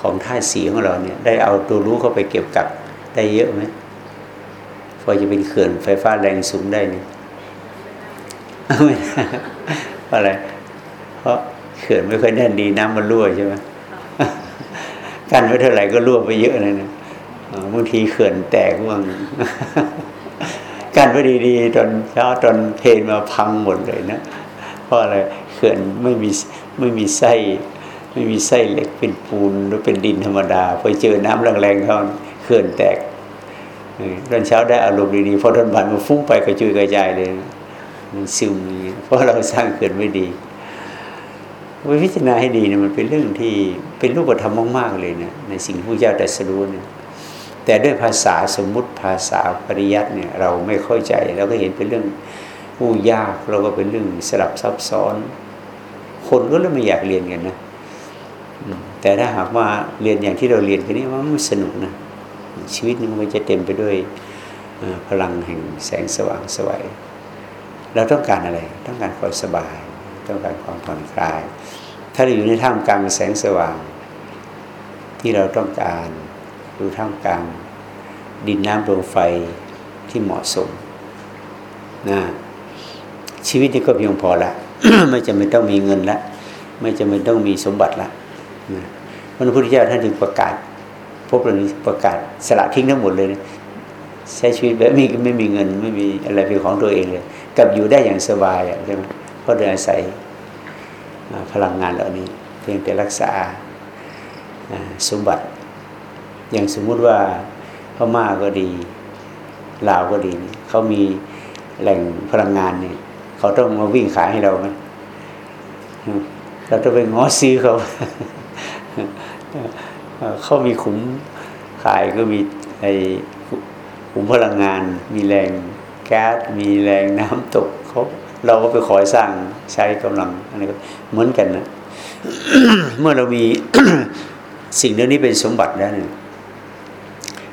ของท่าสีของเราเนี่ย ได้เอาตัวรู้เข้าไปเก็บกับได้เยอะไหมพอจะเป็นเขื่อนไฟฟ้าแรงสูงได้นี่ไม่อะไร เพราะเขื่อนไม่ค่อยแน่นดีน้ำมันรั่วใช่ไหมกันไว้เท่าไหร่ก็รั่วไปเยอะเลยนะบางทีเขื่อนแตกบ้างกันไว้ดีๆตอนเช้าตอนเพลมาพังหมดเลยนะเพราะอะไรเขื่อนไม่มี ไม่มีไส้ไม่มีไส้เหล็กเป็นปูนหรือเป็นดินธรรมดาพอเจอน้ำแรงๆเขาเขื่อนแตกตอนเช้าได้อารมณ์ดีๆพอตอนบ่ายมันฟุ้งไปกระจุยกระจายเลยมันซึมเพราะเราสร้างเขื่อนไม่ดีวิพิจารณาให้ดีเนี่ยมันเป็นเรื่องที่เป็นรูปธรรมมากๆเลยเนี่ยในสิ่งที่พระเจ้าตรัสรู้เนี่ยแต่ด้วยภาษาสมมุติภาษาปริยัติเนี่ยเราไม่เข้าใจเราก็เห็นเป็นเรื่องผู้ยากเราก็เป็นเรื่องสลับซับซ้อน คนก็เลยไม่อยากเรียนกันนะแต่ถ้าหากว่าเรียนอย่างที่เราเรียนกันนี้ว่ามันสนุกนะชีวิตมันจะเต็มไปด้วยพลังแห่งแสงสว่างสวยเราต้องการอะไร ต้องการความสบาย ต้องการความผ่อนคลาย ถ้าเราอยู่ในท่ามกลางแสงสว่าง ที่เราต้องการดูท่ามกลางดินน้ำลมไฟที่เหมาะสมนะชีวิตนี้ก็เพียงพอละ ไม่จำเป็นต้องมีเงินละไม่จำเป็นต้องมีสมบัติละนะพระพุทธเจ้าท่านจึงประกาศ พบเรื่องนี้ประกาศสละทิ้งทั้งหมดเลยนะใช้ชีวิตแบบไม่ไม่มีเงิน ไม่มีอะไรเป็นของตัวเองเลยกับอยู่ได้อย่างสบายใช่ไหมเพราะโดยอาศัยพลังงานเหล่านี้ เพียงแต่รักษาสมบัติ อย่างสมมุติว่าพม่าก็ดีลาวก็ดี เขามีแหล่งพลังงานเนี่ย เขาต้องมาวิ่งขายให้เราไหมเราต้องไปง้อซื้อเขาเขามีขุมขายก็มีไอขุมพลังงาน มีแรงแก๊สมีแรงน้ำตกเขาเราก็ไปขอสร้างใช้กำลังอะไรก็เหมือนกันนะเมื่อเรามีสิ่งเหล่านี้เป็นสมบัติแล้วเนี่ย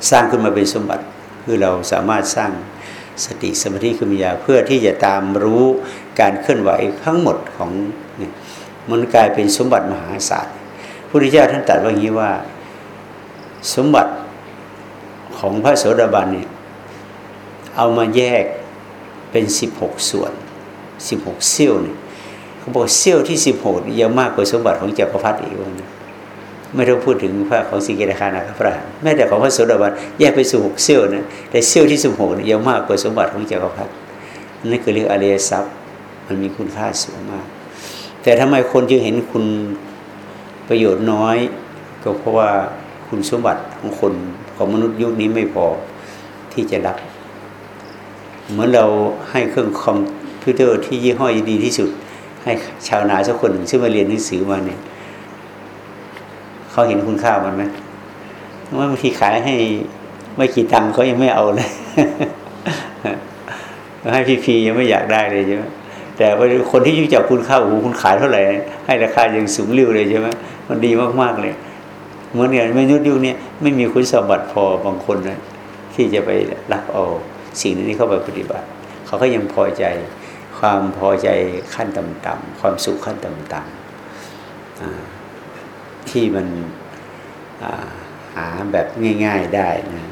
สร้างขึ้นมาเป็นสมบัติ คือเราสามารถสร้าง สติสมาธิคือมียาเพื่อที่จะตามรู้การเคลื่อนไหวทั้งหมดของมันกลายเป็นสมบัติมหาศาลพระพุทธเจ้าท่านตรัสว่าอย่างนี้ว่าสมบัติของพระโสดาบันเนี่ยเอามาแยกเป็นสิบหกส่วนสิบหกเซี่ยวเนี่ยเขาบอกเซี่ยวที่สิบหกยังมากกว่าสมบัติของจักรพรรดิอีกวันนะ ไม่ต้องพูดถึงพระของสิเกตคานาคพระแม้แต่ของพระโสดาบันแยกไปสู่หกเซี่ยวนะแต่เซี่ยวที่สิบหกยังมากกว่าสมบัติของจักรพรรดินั่นคือเรื่องอริยทรัพย์ มันมีคุณค่าสูงมาก แต่ทำไมคนจึงเห็นคุณประโยชน์น้อย ก็เพราะว่าคุณสมบัติของคนของมนุษย์ยุคนี้ไม่พอที่จะรับ เหมือนเราให้เครื่องคอมพิวเตอร์ที่ยี่ห้อดีที่สุด ให้ชาวนาสักคนหนึ่งซึ่งมาเรียนหนังสือมาเนี่ย เขาเห็นคุณค่ามันไหมว่าบางทีขายให้ไม่กี่ตังค์เขายังไม่เอาเลยให้พีๆยังไม่อยากได้เลยใช่ไหมแต่ว่าคนที่ยุ่งจับคุณค่าโอ้โหคุณขายเท่าไหร่ให้ราคายังสูงริ้วเลยใช่ไหมมันดีมากๆเลยเหมือนกันไม่ยุดยุคนี้ไม่มีคุณสมบัติพอบางคนนะที่จะไปรับเอาสิ่งนี้เข้าไปปฏิบัติ เขาก็ยังพอใจ ความพอใจขั้นต่ำๆความสุขขั้นต่ำๆ ที่มันหาแบบง่าย ๆได้นะ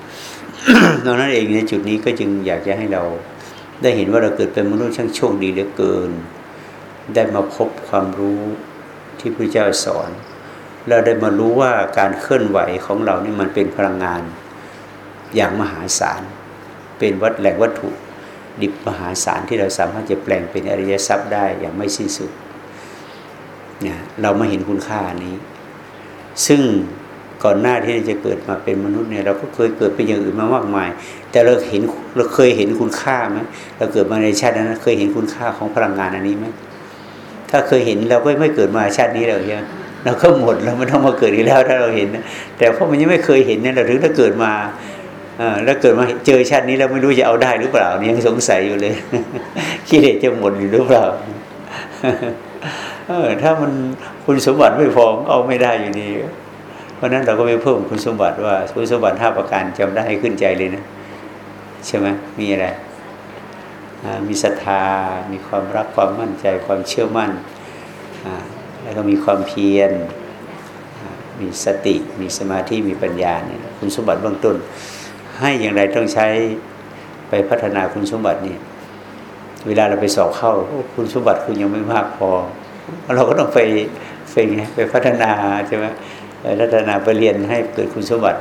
ดังนั้นเองในจุดนี้ก็จึงอยากจะให้เราได้เห็นว่าเราเกิดเป็นมนุษย์ช่างโชคดีเหลือเกิน ได้มาพบความรู้ที่พระเจ้าสอน เราได้มารู้ว่าการเคลื่อนไหวของเรานี่มันเป็นพลังงาน อย่างมหาศาล เป็นวัดแหล่งวัตถุดิบมหาศาลที่เราสามารถจะแปลงเป็นอริยทรัพย์ได้อย่างไม่สิ้นสุดเนี่ยเรามาเห็นคุณค่านี้ ซึ่งก่อนหน้าที่จะเกิดมาเป็นมนุษย์เนี่ยเราก็เคยเกิดเป็นอย่างอื่นมามากมาย แต่เราเห็นเราเคยเห็นคุณค่าไหมเราเกิดมาในชาตินั้นเคยเห็นคุณค่าของพลังงานอันนี้ไหมถ้าเคยเห็นเราก็ไม่เกิดมาชาตินี้เราใช่ไหมเราก็หมดเราไม่ต้องมาเกิดอีกแล้วถ้าเราเห็นนะแต่เพราะมันยังไม่เคยเห็นเนี่ยเราถึงถ้าเกิดมาแล้วเกิดมาเจอชาตินี้เราไม่รู้จะเอาได้หรือเปล่านี่ยังสงสัยอยู่เลยคิดเด็จะหมดหรือเปล่า เออ ถ้ามันคุณสมบัติไม่พอเอาไม่ได้อยู่ดี เพราะนั้นเราก็ไปเพิ่มคุณสมบัติว่าคุณสมบัติห้าประการจำได้ขึ้นใจเลยนะใช่ไหมมีอะไรมีศรัทธา มีความรักความมั่นใจความเชื่อมั่นแล้วก็มีความเพียร มีสติ มีสมาธิ มีปัญญาเนี่ยคุณสมบัติเบื้องต้น ให้อย่างไรต้องใช้ไปพัฒนาคุณสมบัตินี่เวลาเราไปสอบเข้า คุณสมบัติคุณยังไม่มากพอ เราก็ต้องไปไปไปพัฒนาใช่ไหมพัฒนาไปเรียนให้เกิดคุณสมบัติ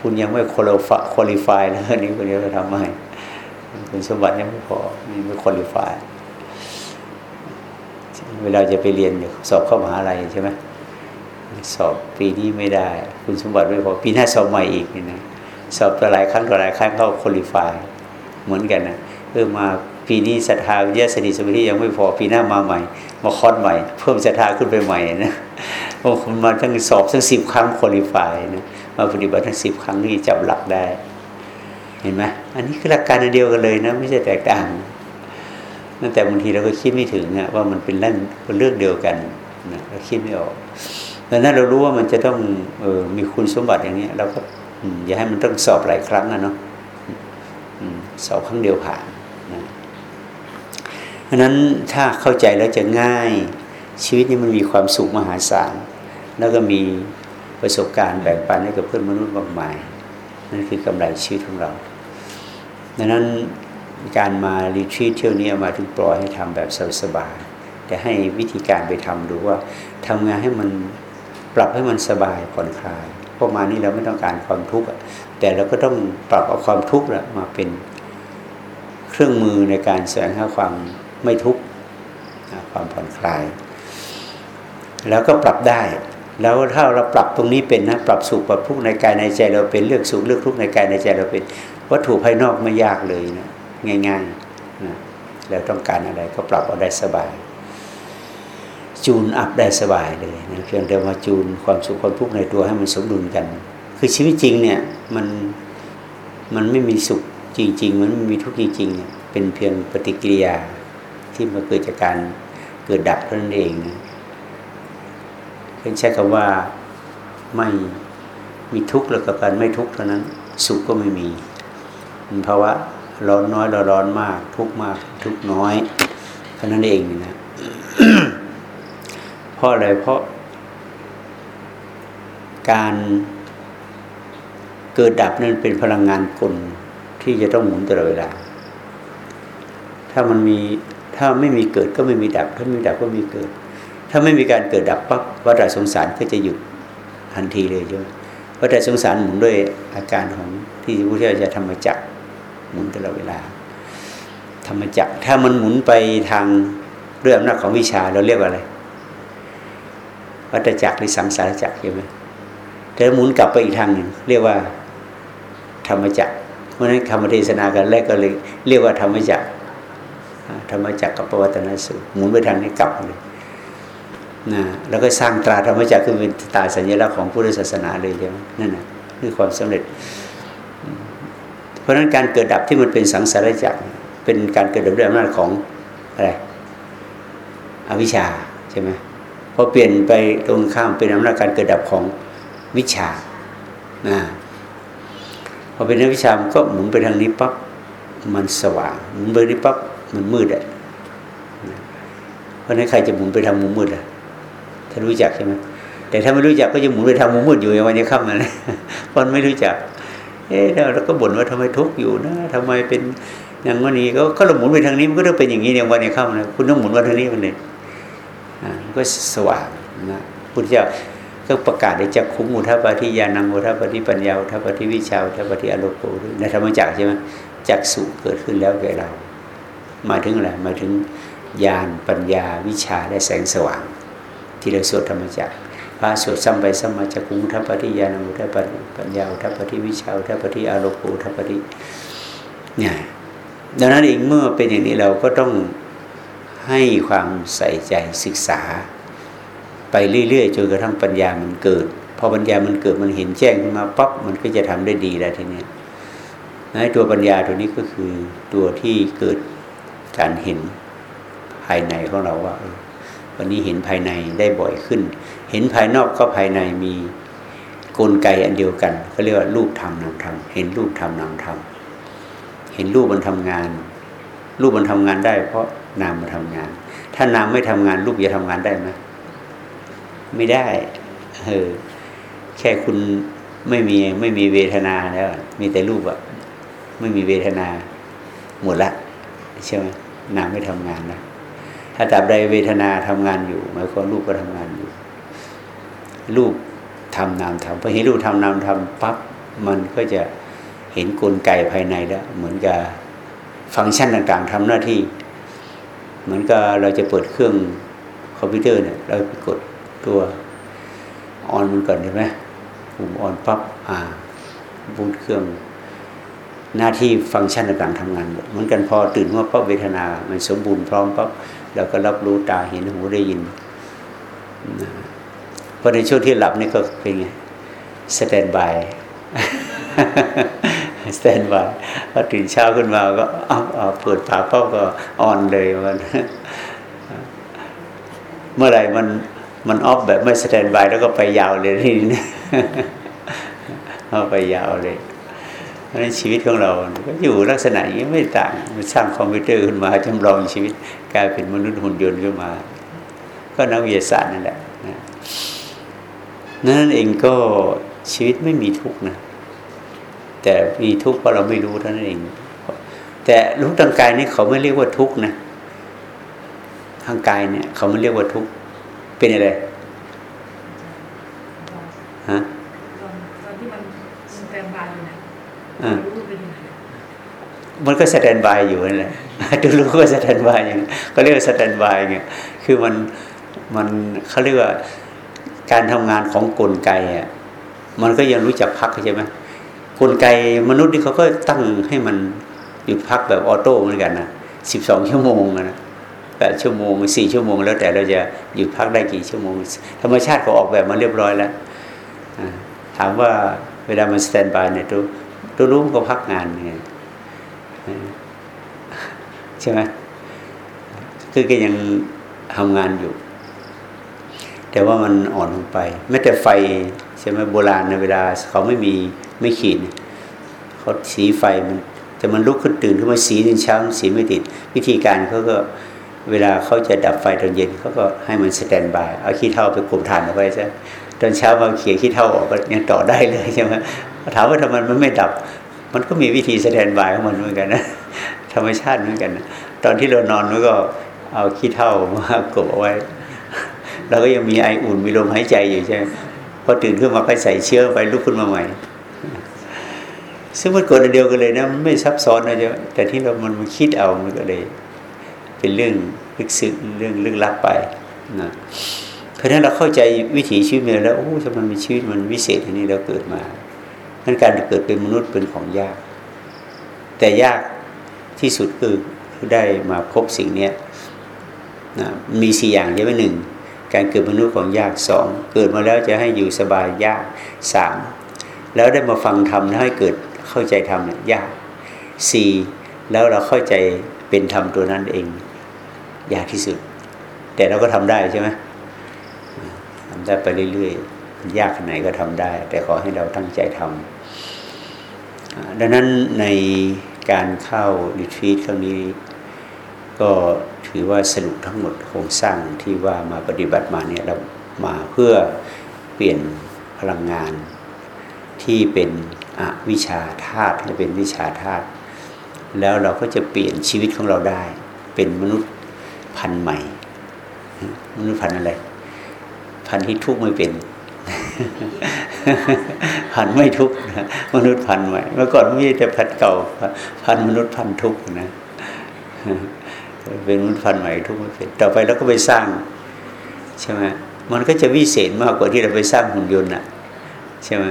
คุณยังไม่คุริฟายแล้วนี่คุณจะทำไมคุณสมบัติยังไม่พอไม่คุริฟายเวลาจะไปเรียนสอบเข้ามหาลัยใช่ไหมสอบปีนี้ไม่ได้ คุณสมบัติไม่พอปีหน้าสอบใหม่อีกนี่นะสอบต่อหลายครั้งต่อหลายครั้งเข้าคุริฟายเหมือนกันนะเพื่อมาปีนี้ศรัทธาวิทยาสติสมาธิยังไม่พอปีหน้ามาใหม่ มาคอนใหม่ เพิ่มศรัทธาขึ้นไปใหม่นะโอ้คุณมาทั้งสอบทั้งสิบครั้งคุริฟายนะมาปฏิบัติทั้งสิบครั้งนี่จับหลักได้ เห็นไหมอันนี้คือหลักการเดียวกันเลยนะ ไม่ใช่แตกต่างนั่นแต่บางทีเราก็คิดไม่ถึงนะว่ามันเป็นเรื่องเป็นเรื่องเดียวกันนะเราคิดไม่ออกดังนั้นเรารู้ว่ามันจะต้องเออมีคุณสมบัติอย่างนี้เราก็อย่าให้มันต้องสอบหลายครั้งนะเนาะสอบครั้งเดียวผ่าน นะดังนั้นถ้าเข้าใจแล้วจะง่าย ชีวิตนี้มันมีความสุขมหาศาล แล้วก็มีประสบการณ์แบ่งปันให้กับเพื่อนมนุษย์มากมาย นั่นคือกำไรชีวิตของเรา ดังนั้นการมารีทรีตเที่ยวนี้มาถึงปล่อยให้ทำแบบสบายๆแต่ให้วิธีการไปทำดูว่าทำงานให้มันปรับให้มันสบายผ่อนคลายเพราะมานี่เราไม่ต้องการความทุกข์แต่เราก็ต้องปรับเอาความทุกข์มาเป็นเครื่องมือในการแสดงให้ความ ไม่ทุกข์ความผ่อนคลาย แล้วก็ปรับได้ แล้วถ้าเราปรับตรงนี้เป็นนะปรับสุขปรับทุกข์ในกายในใจเราเป็นเลือกสุขเลือกทุกข์ในกายในใจเราเป็นวัตถุภายนอกไม่ยากเลยนะง่ายๆนะแล้วต้องการอะไรก็ปรับเอาได้สบาย จูนอัพได้สบายเลยนะเพียงแต่มาจูนความสุขความทุกข์ในตัวให้มันสมดุลกัน คือชีวิตจริงเนี่ยมันมันไม่มีสุขจริง ๆ มันไม่มีทุกข์จริงๆ เป็นเพียงปฏิกิริยา ที่มาเกิดจากการเกิดดับเท่านั้นเองนะเพียงใช้คำว่าไม่มีทุกข์แล้วกับการไม่ทุกข์เท่านั้น สุขก็ไม่มีภาวะร้อนน้อยเราร้อนมาก ทุกมากทุกน้อยเท่านั้นเองนะเพราะอะไรเพราะ การเกิดดับนั้นเป็นพลังงานกลที่จะต้องหมุนตลอดเวลาถ้ามันมี ถ้าไม่มีเกิดก็ไม่มีดับ ถ้าไม่มีดับก็มีเกิด ถ้าไม่มีการเกิดดับปั๊บวัฏสงสารก็จะหยุดทันทีเลยใช่ไหมวัฏสงสารหมุนด้วยอาการของที่พระพุทธเจ้าจะทำมจักหมุนตลอดเวลา ธรรมจักถ้ามันหมุนไปทางเรื่องอำนาจของวิชาเราเรียกว่าอะไร วัฏจักรหรือสังสารจักรใช่ไหมแต่หมุนกลับไปอีกทางหนึ่งเรียกว่าธรรมจักรเพราะฉะนั้นคำเทศนากันแรกก็เลย เรียกว่าธรรมจักร ธรรมจักรกับปวัตนสูตรหมุนไปทางนี้กลับเลยนะแล้วก็สร้างตราธรรมจักรขึ้นเป็นตาสัญลักษณ์ของพุทธศาสนาเลยใช่ไหมนั่นนะคือความสำเร็จ เพราะฉะนั้นการเกิดดับที่มันเป็นสังสารจักรเป็นการเกิดดับด้วยอำนาจของอะไรอวิชชาใช่ไหมพอเปลี่ยนไปตรงข้ามเป็นอำนาจการเกิดดับของวิชานะพอเป็นอวิชามันก็หมุนไปทางนี้ปั๊บมันสว่างหมุนไปนี้ปั๊บ มันมืดอะเพราะนั้นใครจะหมุนไปทางมุมมืดอะถ้ารู้จักใช่ไหมแต่ถ้าไม่รู้จักก็จะหมุนไปทางมุมมืดอยู่ในวันนี้ค่ำนั่นแหละเพราะไม่รู้จัก เอ๊ะเราก็บ่นว่าทำไมทุกข์อยู่นะทำไมเป็นอย่างวันนี้ก็ก็หมุนไปทางนี้มันก็ต้องเป็นอย่างนี้ในวันนี้ค่ำนะคุณต้องหมุนมาทางนี้มันเลยอ่าก็สว่างนะพุทธเจ้าก็ประกาศในจักคุ้มุทัปฏิญาณังมุทัปฏิปัญญาทัปฏิวิชาทัปฏิอโลโกในธรรมจักใช่ไหมจักสุเกิดขึ้นแล้วแก่เรา หมายถึงอะไรหมายถึงญาณปัญญาวิชาและแสงสว่าง ที่เราสวดธรรมจักพระสวดซ้ำไปซ้ำมาจักคุ้มุทัพปฏิญาณังมุทัปปัญญาอุทัปฏิวิชาอุทัปฏิอโลโกทัปฏิเนี่ยดังนั้นเองเมื่อเป็นอย่างนี้เราก็ต้องให้ความใส่ใจศึกษา ไปเรื่อยๆจนกระทั่งปัญญามันเกิดพอปัญญามันเกิดมันเห็นแจ้งขึ้นมาปั๊บมันก็จะทำได้ดีแล้วทีนี้นตัวปัญญาตัวนี้ก็คือตัวที่เกิด การเห็นภายในของเราว่าวันนี้เห็นภายในได้บ่อยขึ้น เห็นภายนอกก็ภายในมีกลไกอันเดียวกันก็เรียกว่ารูปธรรมนามธรรมเห็นรูปธรรมนามธรรมเห็นรูปมันทำงาน รูปมันทำงานได้ เพราะนามมันทำงาน ถ้านามไม่ทำงาน รูปจะทำงานได้ไหมไม่ได้เออแค่คุณไม่มีไม่มีเวทนาแล้ว มีแต่รูปอะไม่มีเวทนา หมดละใช่ไหม นามไม่ทำงานนะถ้าตราบใดเวทนาทำงานอยู่หมายความรูปก็ทำงานอยู่ รูปทำนามทำพอเห็นรูปทำนามทำปั๊บมันก็จะเห็นกลไกภายในแล้ว เหมือนกับฟังก์ชันต่างๆทำหน้าที่ เหมือนกับเราจะเปิดเครื่องคอมพิวเตอร์เนี่ยเราไปกดตัวon มันก่อนใช่ไหมปุ่ม on ปั๊บอ่าบูตเครื่อง หน้าที่ฟังก์ชันต่างๆทำงานหมดเหมือนกันพอตื่นว่าปั๊บเวทนา มันสมบูรณ์พร้อมปั๊บเราก็รับรู้ตาเห็นหูได้ยินเพราะในช่วงที่หลับนี่ก็เป็นไง standby standby พอตื่นเช้าขึ้นมาก็เอาเอาเปิดฝาเข้าก็ on เลยมันเมื่อไหร่มันมัน off แบบไม่ standby แล้วก็ไปยาวเลยทีนี้เอาไปยาวเลย เพราะฉะนั้นชีวิตของเราก็อยู่ลักษณะอย่างนี้ไม่ต่างมันสร้างคอมพิวเตอร์ขึ้นมาจำลองชีวิตกลายเป็นมนุษย์หุ่นยนต์ขึ้นมา ก็นักวิทยาศาสตร์นั่นแหละนั่นเองก็ชีวิตไม่มีทุกข์นะ แต่มีทุกข์เพราะเราไม่รู้เท่านั้นเอง แต่รู้ทางกายนี่เขาไม่เรียกว่าทุกข์นะทางกายเนี่ย เขาไม่เรียกว่าทุกข์เป็นอะไรฮะตอนที่มัน standby อยู่นะ มันก็ standby อยู่นั่นแหละดูรู้ก็ standby อย่างก็เรียกว่า standby ไงคือมันมันเขาเรียกว่าการทำงานของกลไกอะมันก็ยังรู้จักพักใช่ไหมกลไกมนุษย์นี่เขาก็ตั้งให้มันหยุดพักแบบ auto เหมือนกันนะสิบสองชั่วโมงนะแปดชั่วโมงสี่ชั่วโมง แล้วแต่เราจะหยุดพักได้กี่ชั่วโมง ธรรมชาติเขาออกแบบมาเรียบร้อยแล้วถามว่าเวลามัน standby เนี่ยตัว ตัวรู้ก็พักงานเนี่ยใช่ไหมคือก็ยังทำงานอยู่ แต่ว่ามันอ่อนลงไปแม้แต่ไฟใช่ไหมโบราณในเวลาเขาไม่มีไม่ขีดเขาสีไฟมันแต่มันลุกขึ้นตื่นขึ้นมาสีนเช้าสีไม่ติด วิธีการเขาก็เวลาเขาจะดับไฟตอนเย็นเขาก็ให้มันสแตนบายเอาขี้เท่าไปกลุ่มฐานเอาไว้ซะ ตอนเช้ามาเขี่ยขี้เท่าออกก็ยังต่อได้เลยใช่ไหมถามว่าทำไมมันไม่ดับ มันก็มีวิธีแสดงบายของมันเหมือนกันนะธรรมชาติเหมือนกันนะตอนที่เรานอนมันก็เอาขี้เท่ามากบเอาไว้เราก็ยังมีไออุ่นมีลมหายใจอยู่ใช่ไหมพอตื่นขึ้นมาก็ใส่เชื้อไปลุกขึ้นมาใหม่ ซึ่งมันกฎเดียวกันเลยนะมันไม่ซับซ้อนนะจ๊ะแต่ที่เรามันมคิดเอามันก็เลย เป็นเรื่องลึกซึ้งเรื่องลึกลับไปนะ ราะฉะนั้นเราเข้าใจวิถีชีวิตมือแล้วโอ้ทำไมมีชีวิตมันวิเศษอันนี้เราเกิดมานั้นการเกิดเป็นมนุษย์เป็นของยาก แต่ยากที่สุดคือได้มาพบสิ่งนี้นะมีสี่อย่างใช่ไหมหนึ่งการเกิดมนุษย์ของยากสองเกิดมาแล้วจะให้อยู่สบายยากสามแล้วได้มาฟังธรรมแล้วให้เกิดเข้าใจธรรมเนี่ยยากสี่แล้วเราเข้าใจเป็นธรรมตัวนั้นเอง ยากที่สุด แต่เราก็ทำได้ใช่ไหม ได้ไปเรื่อยๆ ยากขนาดไหนก็ทำได้ แต่ขอให้เราตั้งใจทำดังนั้นในการเข้ารีทรีตครั้งนี้ ก็ถือว่าสรุปทั้งหมดโครงสร้างที่ว่ามาปฏิบัติมาเนี่ยเรามาเพื่อเปลี่ยนพลังงานที่เป็นอวิชาธาตุให้เป็นวิชาธาตุแล้วเราก็จะเปลี่ยนชีวิตของเราได้ เป็นมนุษย์พันธุ์ใหม่มนุษย์พันธุ์อะไร พันธุ์ที่ทุกข์ไม่เป็น พันธุ์ไม่ทุกข์นะมนุษย์พันธุ์ใหม่เมื่อก่อนม่ใช่แต่พันธุ์เก่า พันธุ์มนุษย์พันธุ์ทุกข์นะเป็นมนุษย์พันธุ์ใหม่ทุกข์ไม่เป็นต่อไปเราก็ไปสร้างใช่ไหมมันก็จะวิเศษมากกว่าที่เราไปสร้างหุ่นยนต์อะใช่ไหม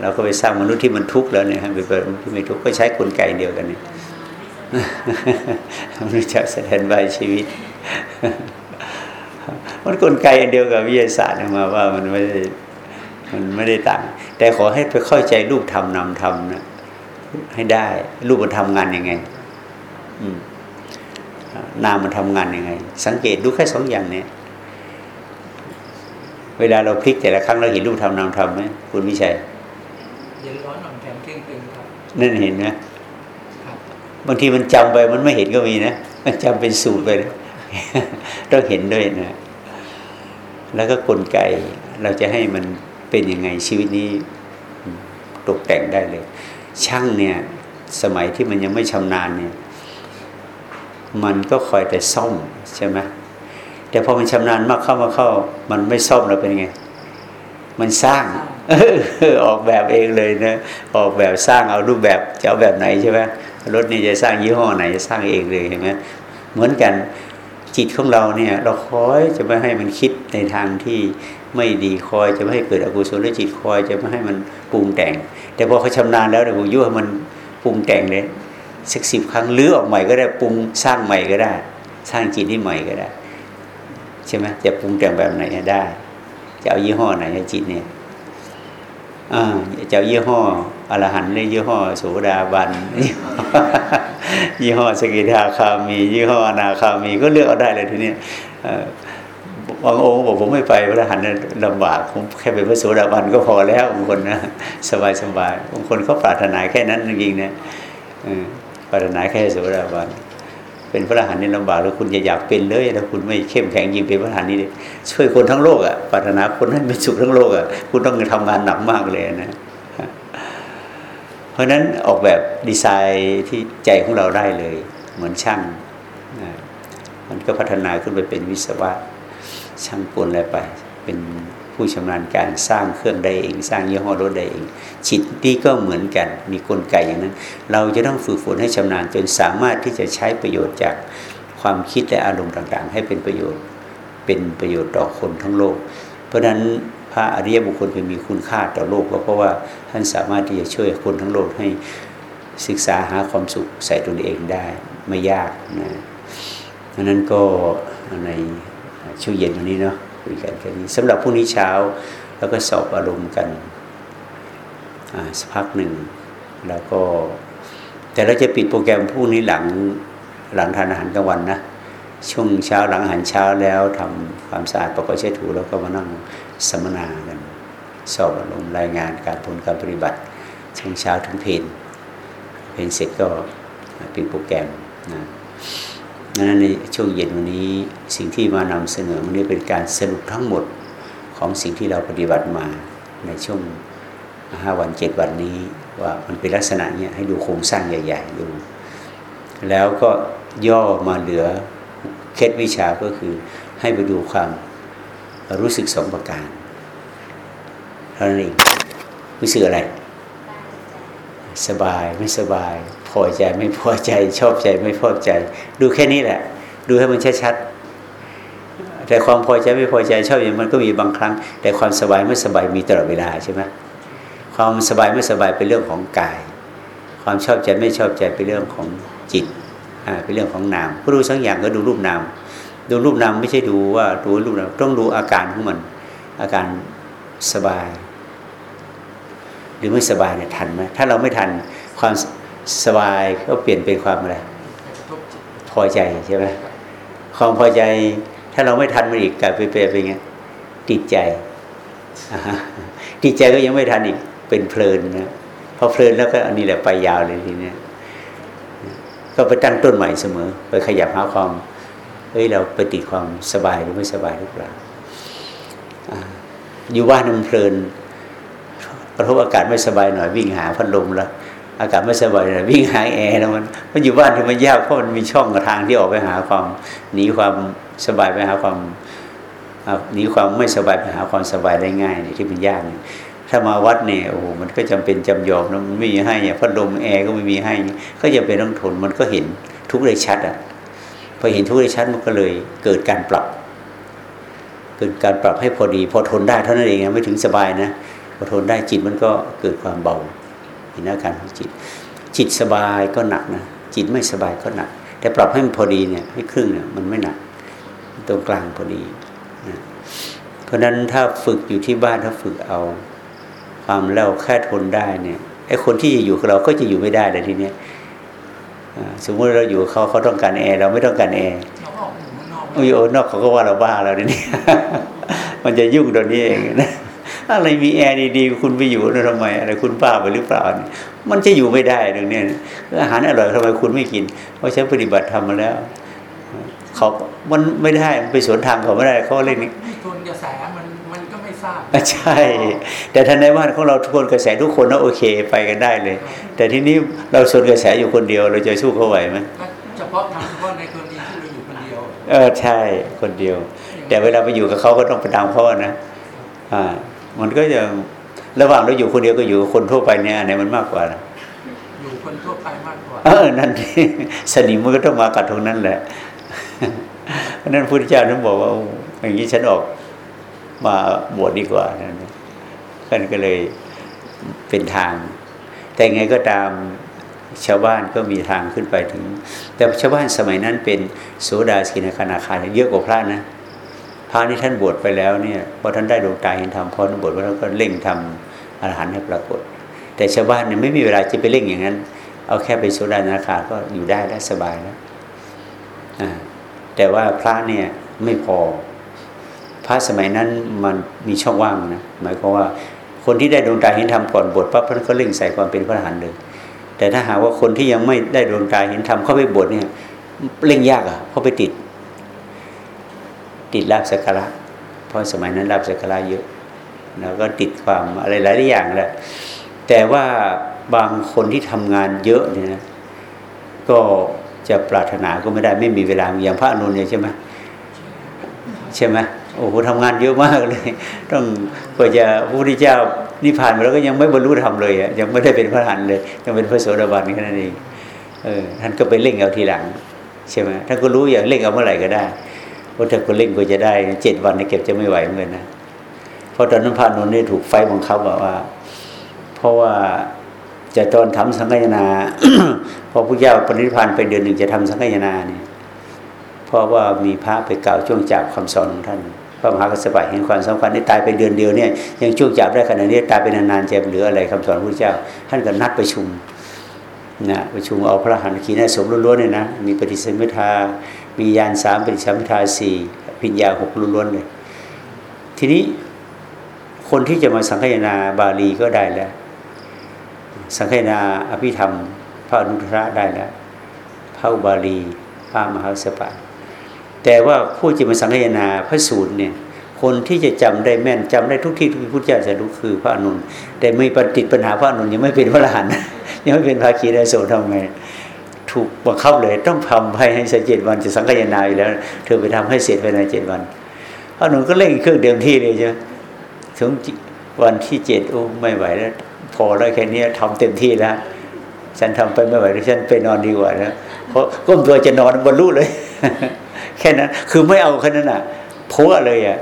เราก็ไปสร้างมนุษย์ที่มันทุกข์แล้วเนี่ยไปเปิดมนุษย์ที่ไม่ทุกข์ก็ใช้กลไกเดียวกันเนี่ยมันรู้จักแสดงใบชีวิต มันกลไกอันเดียวกับวิทยาศาสตร์มาว่ามันไม่ได้มันไม่ได้ต่าง แต่ขอให้ไปเข้าใจรูปธรรมนามธรรมนะให้ได้ รูปมันทำงานยังไง อืมนามมันทำงานยังไง สังเกตดูแค่สองอย่างเนี่ยเวลาเราพลิกแต่ละครั้งเราเห็นรูปธรรมนามธรรมไหมคุณวิชัยเย็นร้อนอ่อนแข็งเที่ยงตึงครับนั่นเห็นไหมครับบางทีมันจำไปมันไม่เห็นก็มีนะมันจำเป็นสูตรไปนะ ต้องเห็นด้วยนะ แล้วก็กลไกเราจะให้มันเป็นยังไงชีวิตนี้ตกแต่งได้เลย ช่างเนี่ย สมัยที่มันยังไม่ชำนาญเนี่ย มันก็คอยแต่ซ่อมใช่ไหมแต่พอมันชำนาญมากเข้ามาเข้า มันไม่ซ่อมแล้วเป็นไง มันสร้างออกแบบเองเลยนะออกแบบสร้างเอารูปแบบจะเอาแบบไหนใช่ไหมรถนี่จะสร้างยี่ห้อไหนสร้างเองเลยเห็นไหมเหมือนกัน จิตของเราเนี่ยเราคอยจะไม่ให้มันคิดในทางที่ไม่ดีคอยจะไม่ให้เกิดอกุศลจิตคอยจะไม่ให้มันปรุงแต่ง แต่พอเขาชำนาญแล้วเดี๋ยวผมยุ่ให้มันปรุงแต่งเลยสักสิบครั้งลื้อออกใหม่ก็ได้ปรุงสร้างใหม่ก็ได้ สร้างจิตที่ใหม่ก็ได้ ใช่ไหมจะปรุงแต่งแบบไหนได้ จะเอายี่ห้อไหนจิตเนี่ยอ่าจะเอายี่ห้อ อรหันต์หรือยี่ห้อโสดาบันยี่ห้อสกิทาคามี ยี่ห้ออนาคามีก็เลือกเอาได้เลยทีนี้บางองค์บอกผมไม่ไปพระอรหันต์ลำบากผมแค่เป็นพระโสดาบันก็พอแล้วบางคนนะสบายสบายบางคนเขาปรารถนาแค่นั้นจริงๆนะปรารถนาแค่โสดาบันเป็นพระอรหันต์นี่ลำบากแล้วคุณจะอยากเป็นเลยถ้าคุณไม่เข้มแข็งยิงเป็นพระอรหันต์นี่ช่วยคนทั้งโลกอะปรารถนาคนให้เป็นสุขทั้งโลกอะคุณต้องทำงานหนักมากเลยนะ เพราะนั้นออกแบบดีไซน์ที่ใจของเราได้เลย เหมือนช่างนะมันก็พัฒนาขึ้นไปเป็นวิศวะช่างกลอะไรไป เป็นผู้ชำนาญการสร้างเครื่องได้เอง สร้างยี่ห้อรถได้เองจิตนี่ก็เหมือนกันมีกลไกอย่างนั้น เราจะต้องฝึกฝนให้ชำนาญจนสามารถที่จะใช้ประโยชน์จากความคิดและอารมณ์ต่างๆ ให้เป็นประโยชน์เป็นประโยชน์ต่อคนทั้งโลก เพราะฉะนั้น พระอริยบุคคลเป็นมีคุณค่าต่อโลกก็เพราะว่าท่านสามารถที่จะช่วยคนทั้งโลกให้ศึกษาหาความสุขใส่ตนเองได้ไม่ยากนะดังนั้นก็ในช่วงเย็นวันนี้เนาะคุยกันแค่นี้สำหรับพรุ่งนี้เช้าแล้วก็สอบอารมณ์กันสักพักหนึ่งแล้วก็ แต่เราจะปิดโปรแกรมพรุ่งนี้หลังหลังทานอาหารกลางวันนะช่วงเช้าหลังอาหารเช้าแล้วทำความสะอาดประกอบเช็ดถูแล้วก็มานั่ง สัมมนากัน สอบอารมณ์รายงานการผลการปฏิบัติช่วงเช้าถึงเพนเพนเสร็จก็เปิดโปรแกรมนะนั้นในช่วงเย็นวันนี้สิ่งที่มานำเสนอวันนี้เป็นการสรุปทั้งหมดของสิ่งที่เราปฏิบัติมาในช่วงห้าวันเจ็ดวันนี้ว่ามันเป็นลักษณะเนี้ยให้ดูโครงสร้างใหญ่ ๆ ดู แล้วก็ย่อมาเหลือเคล็ดวิชาก็คือให้ไปดูความ รู้สึกสองประการเท่านั้นเองรู้สึกอะไร สบายไม่สบาย พอใจไม่พอใจ ชอบใจไม่พอใจ ดูแค่นี้แหละ ดูให้มันชัดๆแต่ความพอใจไม่พอใจชอบอย่างมันก็มีบางครั้ง แต่ความสบายไม่สบายมีตลอดเวลาใช่ไหมความสบายไม่สบายเป็นเรื่องของกาย ความชอบใจไม่ชอบใจเป็นเรื่องของจิตอ่าเป็นเรื่องของนามผู้รู้สักอย่างก็ดูรูปนาม ดูรูปนามไม่ใช่ดูว่าดูรูปนามต้องดูอาการของมัน อาการสบาย หรือไม่สบายเนี่ยทันไหมถ้าเราไม่ทันความสบายก็เปลี่ยนเป็นความอะไรพอใจใช่ไหมความพอใจถ้าเราไม่ทันมันอีกกลายไปเป็นไงติดใจติดใจก็ยังไม่ทันอีกเป็นเพลินนะพอเพลินแล้วก็อันนี้แหละไปยาวเลยทีเนี้ยก็ไปตั้งต้นใหม่เสมอ ไปขยับหาความ เฮ้ยเราไปติดความสบายหรือไม่สบายหรือเปล่าอ่าอยู่บ้านมันเพลินกระทบอากาศไม่สบายหน่อยวิ่งหาพัดลมแล้วอากาศไม่สบายหน่อยวิ่งหาแอร์แล้วมันมันอยู่บ้านที่มันยากเพราะมันมีช่องกับทางที่ออกไปหาความหนีความสบายไปหาความหนีความไม่สบายไปหาความสบายได้ง่ายเนี่ยที่มันยากเนี่ยถ้ามาวัดเนี่ยโอ้โหมันก็จำเป็นจำยอมนะมันไม่มีให้เนี่ยพัดลมแอร์ก็ไม่มีให้ ก็จะเป็นต้องทนมันก็เห็นทุกข์ได้ชัดอะ พอเห็นทุกข์ได้ชัดมันก็เลยเกิดการปรับ เกิดการปรับให้พอดี พอทนได้เท่านั้นเองนะไม่ถึงสบายนะพอทนได้จิตมันก็เกิดความเบาเห็นอาการของจิต จิตสบายก็หนักนะจิตไม่สบายก็หนัก แต่ปรับให้มันพอดีเนี่ยให้ครึ่งเนี่ยมันไม่หนักตรงกลางพอดีนะเพราะฉะนั้นถ้าฝึกอยู่ที่บ้านถ้าฝึกเอาความเราแค่ทนได้เนี่ยไอ้คนที่จะอยู่กับเราก็จะอยู่ไม่ได้แต่ทีเนี้ย สมมติเราอยู่กับเขาเขาต้องการแอร์เราไม่ต้องการแอร์เราออกอยู่ข้างนอกโอ้ยโอ้นอกเขาก็ว่าเราบ้าแล้วเนี่มันจะยุ่งตรงนี้เองนะอะไรมีแอร์ดีๆคุณไปอยู่แล้วทำไมอะไรคุณบ้าไปหรือเปล่าเนี่ยมันจะอยู่ไม่ได้ตรงเนี้ยอาหารอร่อยทำไมคุณไม่กิน เพราะฉันปฏิบัติทำมาแล้ว เขามันไม่ได้มันไปสวนทางเขาไม่ได้เขาเล่นนี่ไม่ทนกระแสมันมันก็ไม่ ทราบอะใช่ แต่ท่านในบ้านของเราทุกคนกระแสทุกคนนะโอเคไปกันได้เลย แต่ทีนี้เราชนกระแสอยู่คนเดียว เราจะสู้เขาไหวไหมก็เฉพาะทำเฉพาะในกรณีที่เราอยู่คนเดียว เออใช่คนเดียว แต่เวลาไปอยู่กับเขาก็ต้องไปตามเขานะอ่ามันก็จะระหว่างเราอยู่คนเดียวก็อยู่กับคนทั่วไปเนี่ยอันไหนมันมากกว่านะอยู่คนทั่วไปมากกว่าเออนั่นที่สนิมมันก็ต้องมากัดตรงนั้นแหละเพราะฉะนั้นพระพุทธเจ้าท่านบอกว่าโอ้อย่างนี้ฉันออก มาบวชดีกว่านั่นนะท่านก็เลยเป็นทาง แต่ไงก็ตามชาวบ้านก็มีทางขึ้นไปถึง แต่ชาวบ้านสมัยนั้นเป็นโสดาสกิทาคาอนาคาเยอะกว่าพระนะพระที่ท่านบวชไปแล้วเนี่ยพอท่านได้ดวงตาเห็นธรรมพอท่านบวชไปแล้วก็เร่งทำอรหันต์ให้ปรากฏ แต่ชาวบ้านเนี่ยไม่มีเวลาจะไปเร่งอย่างนั้น เอาแค่เป็นโสดาอนาคาก็อยู่ได้แล้วสบายแล้วแต่ว่าพระเนี่ยไม่พอ พระสมัยนั้นมันมีช่องว่างนะหมายความว่าคนที่ได้ดวงตาเห็นธรรมก่อนบวชปั๊บท่านก็เร่งใส่ความเป็นพระอรหันต์เลย แต่ถ้าหากว่าคนที่ยังไม่ได้ดวงตาเห็นธรรมเข้าไปบวชเนี่ยเร่งยากอะเพราะไปติด ติดลาบสักการะเพราะสมัยนั้นลาบสักการะเยอะแล้วก็ติดความอะไรหลายอย่างแหละแต่ว่าบางคนที่ทำงานเยอะเนี่ยนะก็จะปรารถนาก็ไม่ได้ไม่มีเวลาอย่างพระอนุนเนี่ยใช่ไหมใช่ไหม โอ้โหทำงานเยอะมากเลย ต้องก็จะพระพุทธเจ้านิพพานไปแล้วก็ยังไม่บรรลุธรรมเลยอะยังไม่ได้เป็นพระอรหันต์เลยยังเป็นพระโสดาบันแค่นั้นเองเออท่านก็ไปเร่งเอาทีหลังใช่ไหมท่านก็รู้อย่างเร่งเอาเมื่อไหร่ก็ได้เพราถ้าคนเร่งก็จะได้เจ็ดวันเนี่ยเก็บจะไม่ไหวเหมือนนะเพราะตอนนั้นพระอนุนนี่ถูกไฟบังคับบอกว่า เพราะว่าจะตอนทำสังฆนาพอพระเจ้าปณิพันธ์ไปเดือนหนึ่งจะทำสังฆนาเนี่ยเพราะว่ามีพระไปกล่าวช่วงจากคำสอนของท่าน พระมหากัสสปะเห็นความสำคัญที่ตายไปเดือนเดียวเนี่ยยังช่วงจับได้ขนาดนี้ตายไปนานๆจะเหลืออะไรคำสอนพระเจ้า ท่านก็นัดประชุมนะประชุมเอาพระหันขีณสมล้วนๆเนี่ยนะมีปฏิสัมพิทา มียานสามปฏิสัมพิทาสี่พิญญาหกล้วนๆเลยทีนี้คนที่จะมาสังฆนาบาลีก็ได้แล้ว สังฆนาอภิธรรม พระอนุตตรได้แล้วพระบาลีพระมหาสปะ แต่ว่าผู้จะมสังฆนาพระสูตรเนี่ยคนที่จะจำได้แม่นจำได้ทุกที่ทุกที่พุทธเจ้าจะรู้คือพระอนุนแต่ไม่ปฏิปัญหาพระอนุนยังไม่เป็นพระอรหันต์ยังไม่เป็นภาคีไดโสทำไงถูกบังคับเลยต้องทำภายในเจ็ดวันจะสังกัยนาอยู่แล้ว เธอไปทำให้เสร็จภายในเจ็ดวันพระอนุนก็เร่งเครื่องเดิมที่เลยใช่ไหมถึงวันที่เจ็ดโอ้ไม่ไหวแล้ว พอแล้วแค่นี้ทำเต็มที่แล้วฉันทำไปไม่ไหวแล้วฉันไปนอนดีกว่านะเพราะก้มตัวจะนอนบรรลุเลย แค่นั้น คือไม่เอาแค่นั้นอะพัวเลยอะ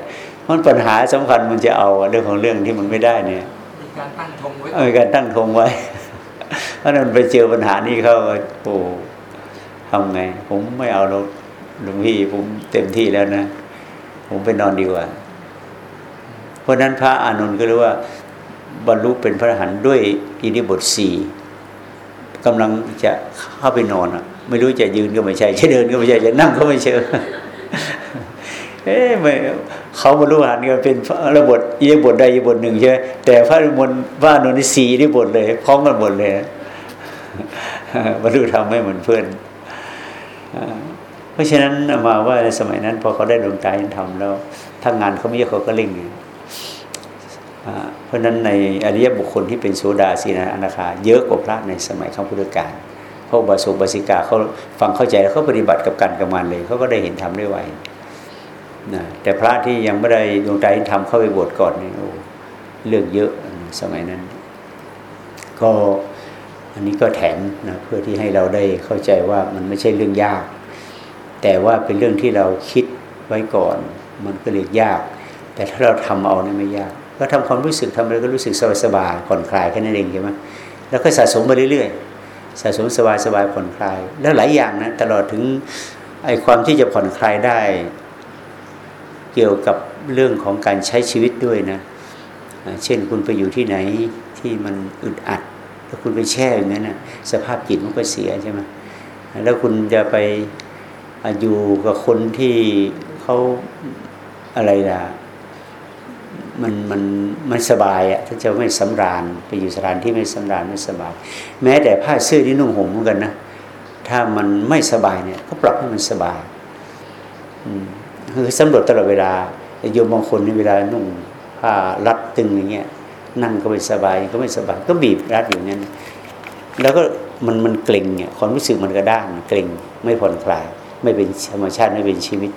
มันปัญหาสำคัญมันจะเอาเรื่องของเรื่องที่มันไม่ได้เนี่ยมีการตั้งธงไว้เอาการตั้งธงไว้เพราะนั้นไปเจอปัญหานี้เขาก็โอ้ทำไง ผมไม่เอาหรอกหลวงพี่ผมเต็มที่แล้วนะ ผมไปนอนดีกว่า เพราะฉะนั้นพระอานนท์ก็รู้ว่า บรรลุเป็นพระอรหันต์ด้วยอินิบทสี่กำลังจะเข้าไปนอนอะ ไม่รู้จะยืนก็ไม่ใช่จะเดินก็ไม่ใช่จะนั่งก็ไม่ใช่เอ๊ะไม่เขาบรรลุอรหันก็เป็นระบทอิริบทใดอิริบทหนึ่งใช่ไหมแต่พระมนต์พระอานนท์นี่สี่บทเลยพร้อมกันหมดเลยบรรลุธรรมไม่เหมือนเพื่อนเพราะฉะนั้นมาว่าในสมัยนั้น พอเขาได้ดวงใจเห็นธรรมแล้วถ้างานเขาไม่เยอะเขาก็เร่งอยู่อ่าเพราะฉะนั้นในอริยบุคคลที่เป็นโสดาสีนาอนาคาเยอะกว่าพระในสมัยข้าพุทธกาล พราะบาสุบาสิกาเขาฟังเข้าใจแล้วเขาปฏิบัติกับการกับมันเลยเขาก็ได้เห็นธรรมได้ไวนะแต่พระที่ยังไม่ได้ดวงใจเห็นธรรมเข้าไปบวชก่อนนี่โอ้เรื่องเยอะสมัยนั้น ก็อันนี้ก็แถมนะเพื่อที่ให้เราได้เข้าใจว่ามันไม่ใช่เรื่องยาก แต่ว่าเป็นเรื่องที่เราคิดไว้ก่อน มันก็เลยยาก แต่ถ้าเราทำเอาเนี่ยไม่ยาก ก็ทำความรู้สึกทำอะไรก็รู้สึกสบายๆผ่อนคลายแค่นั้นเองใช่ไหมแล้วก็สะสมไปเรื่อยๆ สะสมสบายๆผ่อนคลาย แล้วหลายอย่างนะตลอดถึงไอความที่จะผ่อนคลายได้ เกี่ยวกับเรื่องของการใช้ชีวิตด้วยนะ เช่นคุณไปอยู่ที่ไหนที่มันอึดอัด แล้วคุณไปแช่อย่างนั้นนะสภาพจิตมันก็เสียใช่ไหมแล้วคุณจะไปอยู่กับคนที่เขาอะไรล่ะ มันมันไม่สบายอะถ้าจะไม่สำราญไปอยู่สถานที่ไม่สำราญไม่สบาย แม้แต่ผ้าเสื้อที่นุ่งห่มเหมือนกันนะถ้ามันไม่สบายเนี่ยก็ปรับให้มันสบายอืมคือสำรวจตลอดเวลาโยมบางคนในเวลานุ่งผ้ารัดตึงอย่างเงี้ยนั่งก็ไม่สบายก็ไม่สบายก็บีบรัดอยู่นั้นแล้วก็มันมันเกร็งเนี่ยความรู้สึกมันกระด้างเกร็งไม่ผ่อนคลาย ไม่เป็นธรรมชาติไม่เป็นชีวิต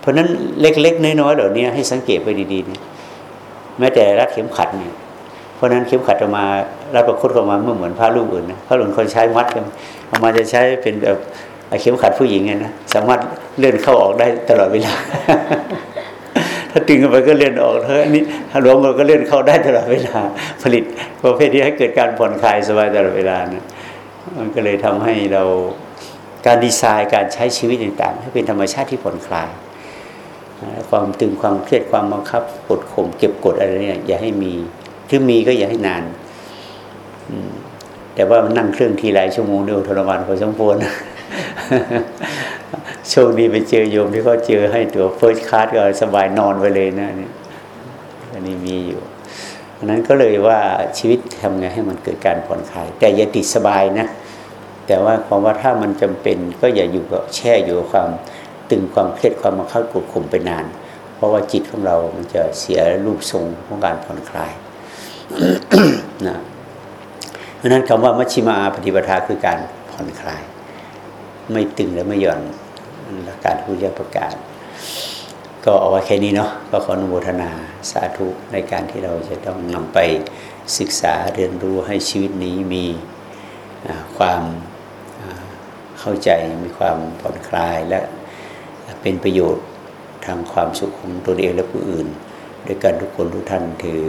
เพราะนั้นเล็กๆน้อยๆเหล่านี้ให้สังเกตไปดีๆนะ แม้แต่รัดเข็มขัดเนี่ยเพราะนั้นเข็มขัดออกมารัดประคตออกมาเมื่อเหมือนผ้าลูกอื่นนะผ้าลูกคนใช้มัดกันออกมาจะใช้เป็นแบบเข็มขัดผู้หญิงไงนะสามารถเลื่อนเข้าออกได้ตลอดเวลา ถ้าตึงกันไปก็เลื่อนออกถ้าอันนี้ถ้าหลวมมันก็เลื่อนเข้าได้ตลอดเวลา ผลิตประเภทที่ให้เกิดการผ่อนคลายสบายตลอดเวลานะมันก็เลยทำให้เราการดีไซน์การใช้ชีวิตต่างๆให้เป็นธรรมชาติที่ผ่อนคลาย ความตึงความเครียดความบังคับกดข่มเก็บกดอะไรเนี่ยอย่าให้มีถ้ามีก็อย่าให้นานแต่ว่ามันนั่งเครื่องทีหลายชั่วโมงเดียวทรมานพอสมควรโชคดีไปเจอโยมที่เขาเจอให้ตัวเฟิร์สคลาสก็สบายนอนไปเลยนะนี่อันนี้มีอยู่อันนั้นก็เลยว่าชีวิตทำไงให้มันเกิดการผ่อนคลาย แต่อย่าติดสบายนะ แต่ว่าความว่าถ้ามันจำเป็นก็อย่าอยู่กับแช่อยู่กับความ ตึงความเครียดความมาเข้ากดข่มไปนาน เพราะว่าจิตของเรา มันจะเสียรูปทรงของการผ่อนคลายนะเพราะนั้นคำว่ามัชฌิมาปฏิปทาคือการผ่อนคลาย ไม่ตึงและไม่หย่อนหลักการพุทธประกาศ ก็เอาไว้แค่นี้เนาะก็ขออนุโมทนาสาธุในการที่เราจะต้องนำไปศึกษาเรียนรู้ให้ชีวิตนี้มีความเข้าใจมีความผ่อนคลายและ เป็นประโยชน์ทางความสุขของตนเองและผู้อื่น ด้วยกันทุกคนทุกท่านคือ